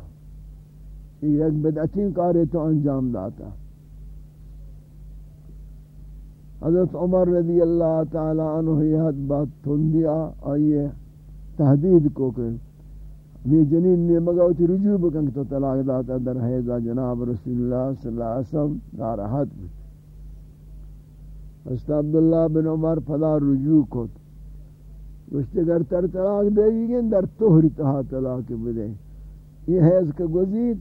یہ ایک بدعتی کاری تو انجام داتا۔ حضرت عمر رضی اللہ تعالی عنہ یہ حد بات تھندیا آئیے تحدید کو کہ یہ جنین نے مگاوتی رجوع بکن تو طلاق داتا در حیضہ جناب رسول اللہ صلی اللہ علیہ وسلم ناراحت بھی حضرت عبداللہ بن عمر پدا رجوع کو گوشتے گر تر طلاق دے گی در توہری تہا طلاق بدے یہ حیض کا گزید،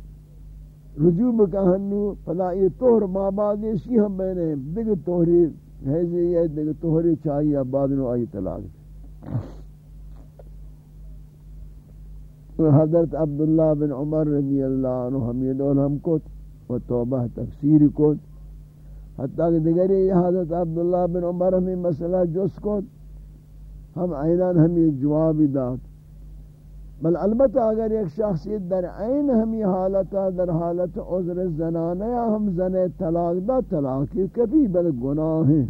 رجوع بکہنو پدا یہ توہر ماں بعد اسی ہم میں نے دیکھ توہری حیضی یہ دیکھ توہری چاہیے بعد نو آئی طلاق. دے حضرت عبداللہ بن عمر رضی اللہ عنہ ہمیں دول ہم کت و توبہ تفسیر کت. حتیٰ کہ دیگری یہ حضرت عبداللہ بن عمر ہمیں مسئلہ جس کت. ہم عینان ہمیں جواب داد. بل البتہ اگر ایک شخصیت در عین ہمیں حالتا در حالت عذر زنانے ہم زن طلاق دا طلاقی کبھی بل گناہ ہیں.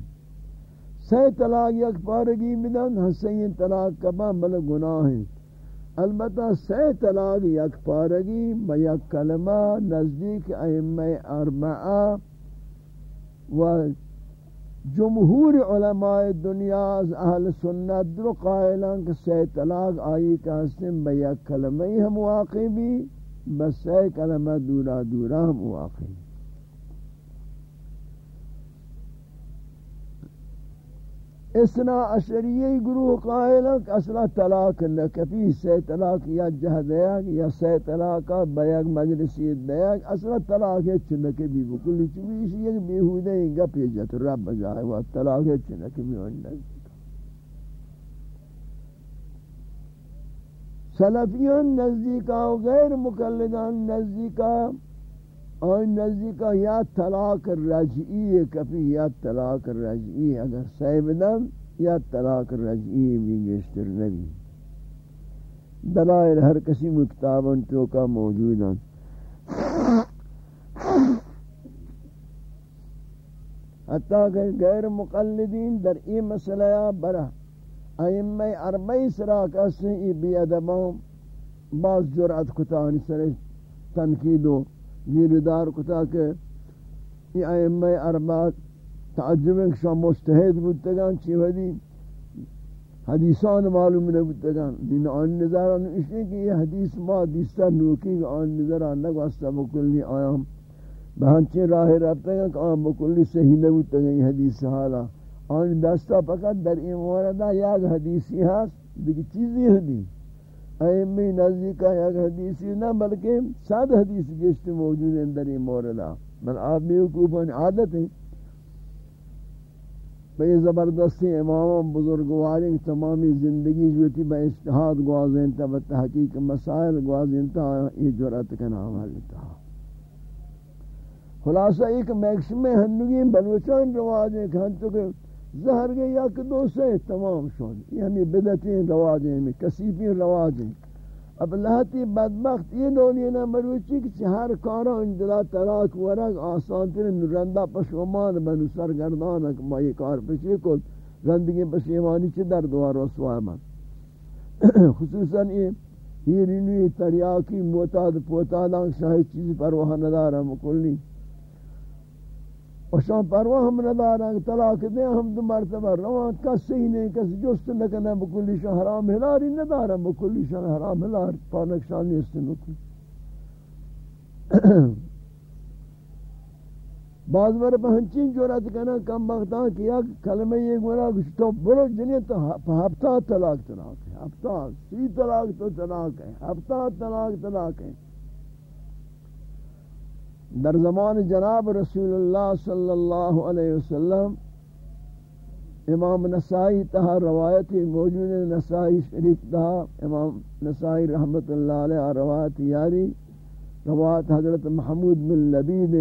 سی طلاق یک پارگی بدن حسین طلاق کبا بل گناہ ہیں. البتہ سی طلاق یک پارگی با یک کلمہ نزدیک ائمہ اربعہ و جمہور علماء دنیا از اہل سنت در قائلان کہ سی طلاق آئی کا حسن با یک کلمہ ہم واقع بھی، بس سی کلمہ دورا دورا ہم واقع بھی۔ اسنا اشریہ گروہ قائل کہ اصلا طلاق نکفی سے طلاق یا جہ دیا یا سے طلاق بیگ مجلسی دیا اصلا طلاق ہے چنکے بھی بکل چویش یک بیہودے گپ جت رب جائے وہ طلاق ہے چنکے بھی ہونے سلفیان نزدیکا و غیر مقلدان نزدیکا آن نزدیکا یا طلاق رجعی کفی، یا طلاق رجعی، اگر سیبدن یا طلاق رجعی بھی گشتر نبی. دلائل ہر کسی مکتابن تو کا موجودن حتیٰ کہ غیر مقلدین در ای مسئلہ برہ ائمہ اربعی سرا کسی ای بی ادبان باز جرعت کتا آنی سر تنقید و گیردار کتا کہ ای ائمہ اربع تعجب ہے کہ شما مستحید بودتگان، چی ودی حدیثان معلوم نہ بودتگان دین آن نظران اس لیے کہ یہ حدیث ما دیستا نوکی آن نظران نگوستا بکلی آیام۔ بہنچے راہ رابطہ کہ آن بکلی صحیح نہ بودتگان یہ حدیث حالا۔ آن دستا فقط در این موردہ یک حدیثی هست، دیگه چیزی ہدی ایمی نزدیکا یک حدیثی نہ، بلکہ ساد حدیث گشت موجود ہیں در این موردہ۔ من آدمی حکوفان عادت ہے بے زبردستی امام بزرگواری تمامی زندگی جو تھی بے اشتہاد گوازیں تا بتحقیق مسائل گوازیں تا، یہ جرأت کا نام حلتا خلاصہ، ایک میکسمے ہنگی بلوچان رواج ہے کہ ہن چکے زہر گئے یا کہ دو سے تمام شد۔ یعنی یہ ہمیں بدتیں رواج ہیں ہمیں کسیفیں رواج ہیں۔ اب لہتی بدبخت یہ دولی نہ مروچی کہ ہر کارا انجلا تراک ورگ آسان تر نرندہ پشومان بنو سرگردان ہے کہ ما یہ کار پشی کل رندگی پشیمانی چی در دوار رسوائے من۔ خصوصاً یہ ہیرینوی تریاکی موتاد پوتادان شاہی چیزی پر وہاں ندارا مکلی وشان پروا ہم ندارا طلاق دیں ہم دو مرتبہ روان، کس ہی نہیں، کس جست نکنے بکلی شان حرام ہلاری ندارا بکلی شان حرام ہلار پانک شان نیست نکلی۔ بعض بار پہنچین جورت کنا، کم بختان کیا کلمہ یہ گورا کچھ تو بلو جنی تو ہفتہ طلاق طلاق ہے، ہفتہ سی طلاق تو طلاق ہے، ہفتہ طلاق طلاق ہے۔ در زمان جناب رسول اللہ صلی اللہ علیہ وسلم، امام نسائی تہا روایت موجود نسائی شریف تہا، امام نسائی رحمت اللہ علیہ روایت یاری، روایت حضرت محمود بن لبید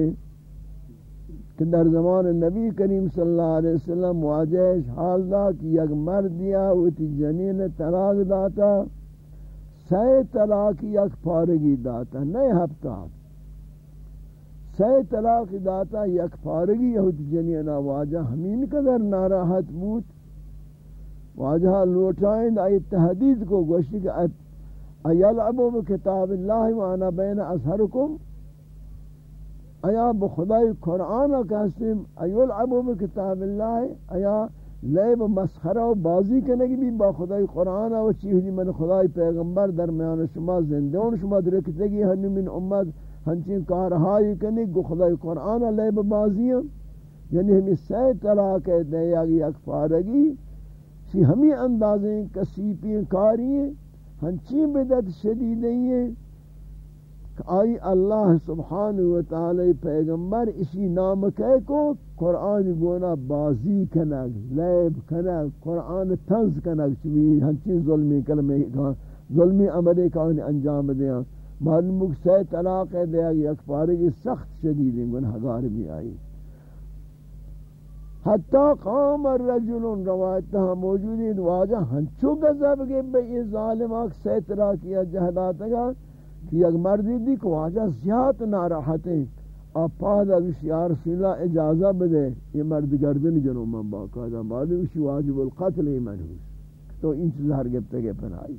کہ در زمان نبی کریم صلی اللہ علیہ وسلم واجہش حال دا کہ یک مردیا ویتی جنین طلاق داتا سی طلاق یک پارگی داتا، نئے ہفتہ سی طلاق داتا یک فارگی یہود جنینا واجہ ہمین قدر ناراحت بود. واجہ لوٹائیں آئی تحدید کو گوشتی کہ ایلعبو بکتاب اللہ وانا بین اظہرکم. ایا بخدای قرآن کہستیم ایلعبو بکتاب اللہ، ایا لیب مسخرہ و بازی کنگی بھی با خدای قرآن و چیزی من خدای پیغمبر درمیان شما زندہ زندون شما درکتگی ہنو من امت ہنچین کارہائی کنی گو خدای قرآن علیہ ببازیاں یعنی ہمیں سی طرح کے دیا گی فارگی سی ہمیں اندازیں کسیپی کاری ہیں ہنچین بدت شدید ہیں کہ آئی اللہ سبحانہ وتعالی پیغمبر اسی نام کہے کو قرآن گونا بازی کنگ، لیب کنگ، قرآن تنز کنگ چوی ہنچین ظلمی کلمہ ظلمی عملے کا انجام دیا معلوم سے طلاق دیا یک پارگی سخت شدید گنہگار بھی آئی۔ حتی قام الرجل روایتہ ہاں موجود ہیں، واجہ ہنچو گذب کے بے یہ ظالم آکھ سے طرح کیا جہدات گا کہ یک مردی دی کو واجہ زیادہ ناراحت ہیں۔ آپ پاد اگش یا رسول اللہ اجازہ بدے، یہ مرد گردن جنو من باقاعدہ معلوم اسی واجب القتل ایمن ہوئی۔ تو ان چیز ہر گفتے کے پنائی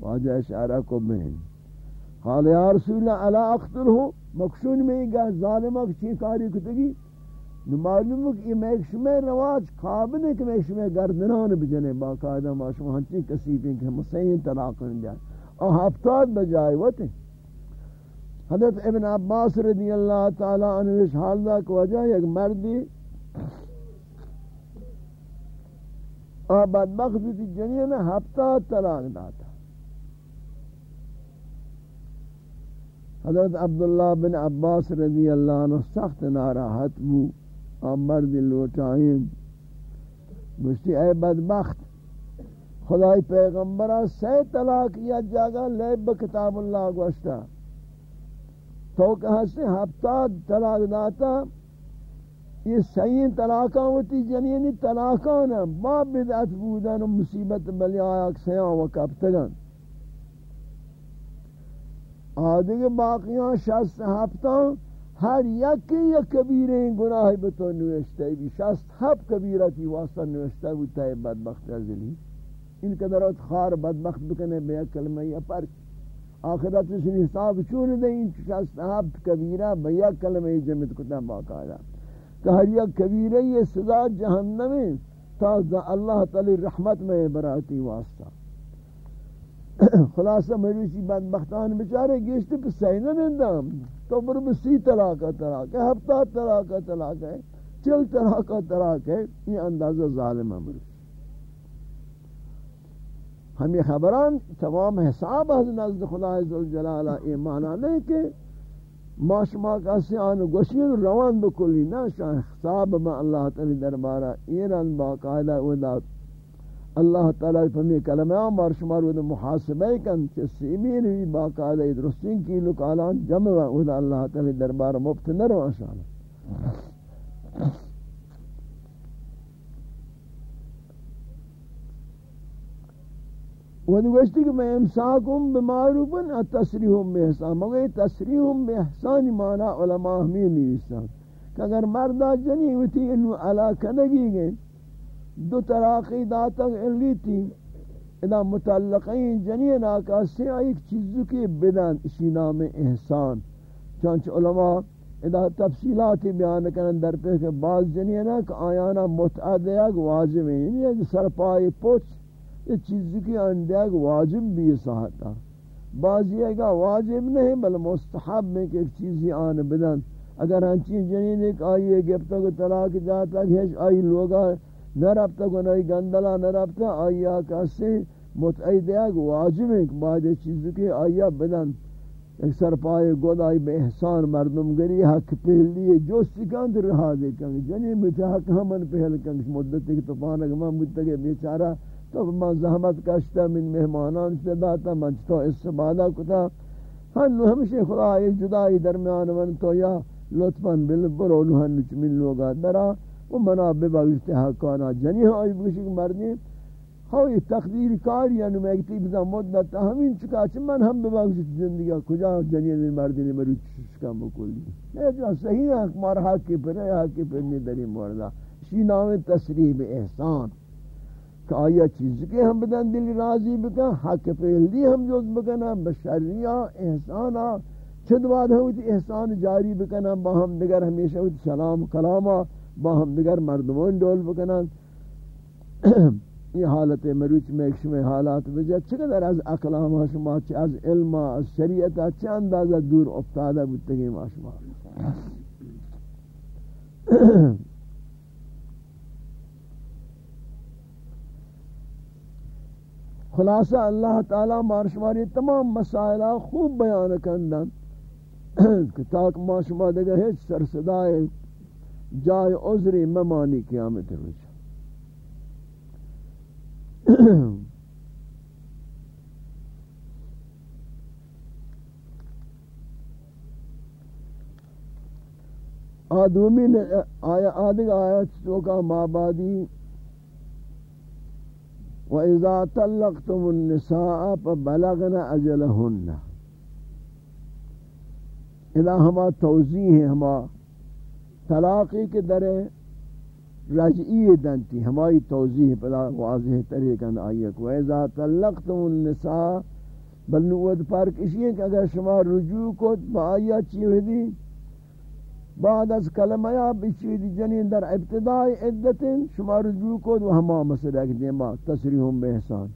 واجہ اشارہ کو بہن۔ قال یا رسول اللہ، الا اقتله مقصود میں گا ظالمہ کی کاری کتگی نو معلوم کہ یہ میکشمے رواج قابل ہے کہ میکشمے گردنان بجنے باقاعدہ ماشما ہنچی کسی پہ کہ مسیح طلاق کر جائے۔ اور ہفتاد بجائے وتے حضرت ابن عباس رضی اللہ تعالی عنہ اس حال کو وجہ ایک مردی اور بدبخت تھی جنین ہفتہ طلاق داتا۔ حضرت عبداللہ بن عباس رضی اللہ عنہ سخت ناراحت بو مرد لوٹائیں گوشتی، اے بدبخت، خدای پیغمبرہ سی طلاق یا جاگا لے بکتاب اللہ گوشتا تو کہا سے ہفتہ طلاق داتا، یہ سین طلاقاں ہوتی جنینی یعنی طلاقاں با بدعت بودن و مصیبت بلی آیا کسیان و کبتگن آدھے باقیاں شست ہفتہ ہر یک یک کبیرے گناہ بتو نوشتے بھی شست ہف کبیرہ تی واسطہ نوشتے بودتا ہے بدبخت ازلی ان قدر خار بدبخت بکنے بے کلمہ یا پر آخرت اس نے حساب چون دے ان شست ہفت کبیرہ بے کلمہ جمعت کتا باقاعدہ کہ ہر یک کبیرہ یہ سزا جہنم ہے تا اللہ تعالی رحمت میں براتی واسطہ خلاصہ مروسی بدبختان بچارے گیشتے پہ سینہ نندام تو بر بسی طلاقہ طلاقہ ہفتہ طلاقہ طلاقہ ہے، چل طلاقہ طلاقہ ہے، یہ اندازہ ظالم ہے مروسی ہمیں خبران تمام حساب ہے نزد خدا عزوجلالہ ایمانہ نہیں کہ ما شما کسی آن گوشین روان بکلی، نا شاہ حساب ما اللہ تعالی دربارہ ایران باقاعدہ ادا اللہ تعالی فمی کلمہ آمار شما رو محاسبہ کن چه سیمین بھی باقاعدہ درستین کی لکالان جمع ادا اللہ تعالی دربارہ مفت نرو انشاءاللہ ودی گوشتی کہ میں امساکم بمعروفن تصریحم بحسان، مگر تصریحم بحسان مانا علماء ہمیں نیستان کہ اگر مردہ جنی ہوتی، انو علاقہ نگی گئے دو تراقی داتا علی تھی ادا متعلقین جنین آکا سے ایک چیزو کی بدن، اسی نام احسان. چانچہ علماء ادا تفصیلات بیان کرن در پہ کہ بعض جنین آکا آیانا متعدیہ واجب ہیں یعنی سرپائی پوچھ یہ چیز کی اندیاغ واجب بھی ساہتا بعضی اگا واجب نہیں بل مستحب میں کہ ایک چیزی آن بدن. اگر ہنچین جنین ایک آئیے گفتا کو طلاق جاتا کہ آئی لوگا نہ ربتا کو گندلا نہ ربتا آئی آکا سے واجب ہے کہ بعد چیز کی آئیہ بدن ایک سر پائے گود بے احسان مردم گری حق پہل لیے جو سکاند رہا دے کنگ جنین مجھے حق ہمن پہل کنگ مدت ایک توفان اگمان مجھتے بیچارہ تو من زحمت کشتا من مہمانان سے داتا من تو استفادہ کتا ہن ہمیشہ خدا یہ جدائی درمیان من تو یا لطفاً بل برو لہن من لوگا درا و منا ببغشت حقانا جنی ہاں آئی بگشی مردی. ہاں یہ تقدیر کاری یعنی میں ایک بزا مدت ہمین چکا چھ من ہم ببغشت زندگی کجا جنی دن مردی نے مرو چشکا مکلی یہ جو صحیح ہے مار حق کی پر ہے حق کی پر نہیں دری موردہ اسی نام تصریح احسان. کہ آیا چیز کے ہم بدن دل راضی بکن، حق پہلی ہم جوز بکنا بشریہ احسانا چھد بعد ہوتی احسان جاری بکنا با ہم دگر ہمیشہ سلام کلاما با ہم دگر مردمان ڈول بکنا یہ حالت مروچ میں ایک شمی حالات بجا چقدر از اقلام شما چھ از علم از شریعت چھ اندازہ دور افتادہ بودتگی ما شما؟ خلاصہ اللہ تعالی مارشماری تمام مسائل خوب بیان کندن. کہ تاک ما شما دیگه ہیچ سرصدای جای عذری ممانی قیامت روچ آدومی نے آیا آدھگ آیت چوکا مابادی وَإِذَا طَلَّقْتُمُ النِّسَاءَ فَبَلَغْنَ أَجَلَهُنَّ. اذا ہما توضیح ہے، ہما طلاقی کے در رجعی دنتی، ہماری توضیح پدا واضح طریقہ آئیک وَإِذَا طَلَّقْتُمُ النِّسَاءَ بلنوود فرق اسی ہے کہ اگر شما رجوع کو با آیات چیوہ دی بعد از کلمہ یا بچید جنین در ابتدائی عدت شما رجوع کو دو ہما مسئلہ کہ دیما تصریحوں بے احسان۔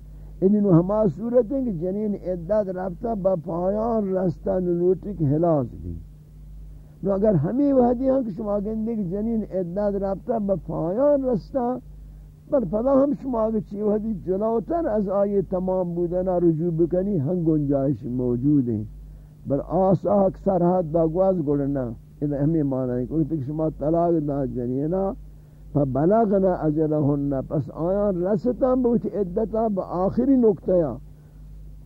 انہوں ہما صورت ہے کہ جنین عدت رفتا با پایان رستا نلوٹک حلاز بھی نو اگر ہمیں وحدی ہیں کہ شما گندے کہ جنین عدت رفتا با پایان رستا پر پدا ہم شما گچی وحدی جلوتر از آئی تمام بودنا رجوع بکنی ہم گنجائش موجود ہیں۔ بل آسا اکثر حد باگواز گڑنا، اذا ہمیں معنی ہے کہ شما طلاق دا جنینا فبلغنا اجلهن پس آیان رستا بوت عدتا با آخری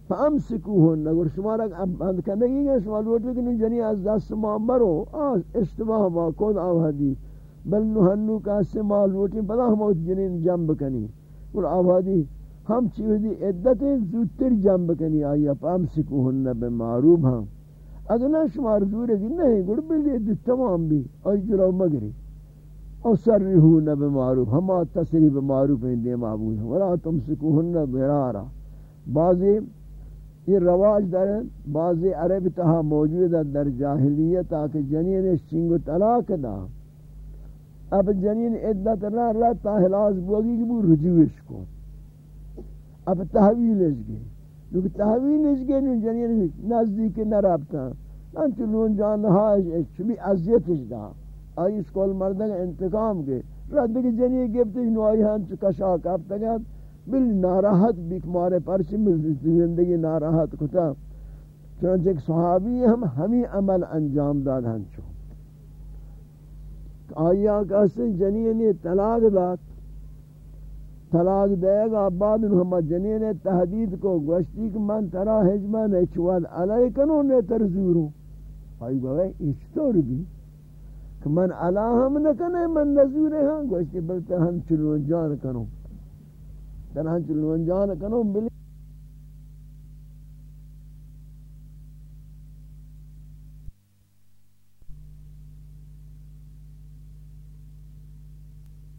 فامسکوهن. اگر شما را بند کنگی گا شما لوٹ بکنی جنی از دست ما برو اشتباه با کود آوهدی بل نهنو نوحنو کاسی ما لوٹی پدا ہم اس جنین جنب کنی اور آوهدی ہم چیزی عدت زودتر جنب کنی آیا فامسکوهن بمعروب ہم اگر نہ شمار دور ہے نہیں گڑ بلی عدت تمام بھی آئی جلو مگری. اور سرہون بمعروف ہما تصریح بمعروف ہیں دے معبود ہیں ولا تمسکوہن برارا بعضی یہ رواج در بعضی عرب تہا موجود ہے در جاہلیت آکے جنین چنگ طلاق دا اب جنین عدت را را تاہلاز بوگی کہ بو رجوعش کو۔ اب تحویلش گئے۔ کیونکہ تحویلش گئے جنین نزدیک نہ رابطہ۔ انچو لون جان ہاش چمی عذیتش دا۔ آئی اس کول مردن انتقام کے رد کی جنی گفتی نو آئی ہاں، ہن اب تک۔ بل ناراحت بیک مارے پرچی زندگی ناراحت کتا چنانچہ ایک صحابی ہم ہمیں عمل انجام داد ہن چو آیا کہتے جنی نے طلاق داد۔ طلاق دے گا، بعد ہم جنی نے تحدید کو گوشتی کہ من ترا حجمہ نے چوال، علیہ کنو نے ترزورو آئی گوئے اشتور بھی کہ من علا ہم نکنے من نزور ہاں گوشتی بلتا ہم چلون جان کنو در ہنچ لونجان کنو بلی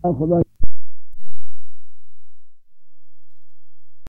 آه، خدا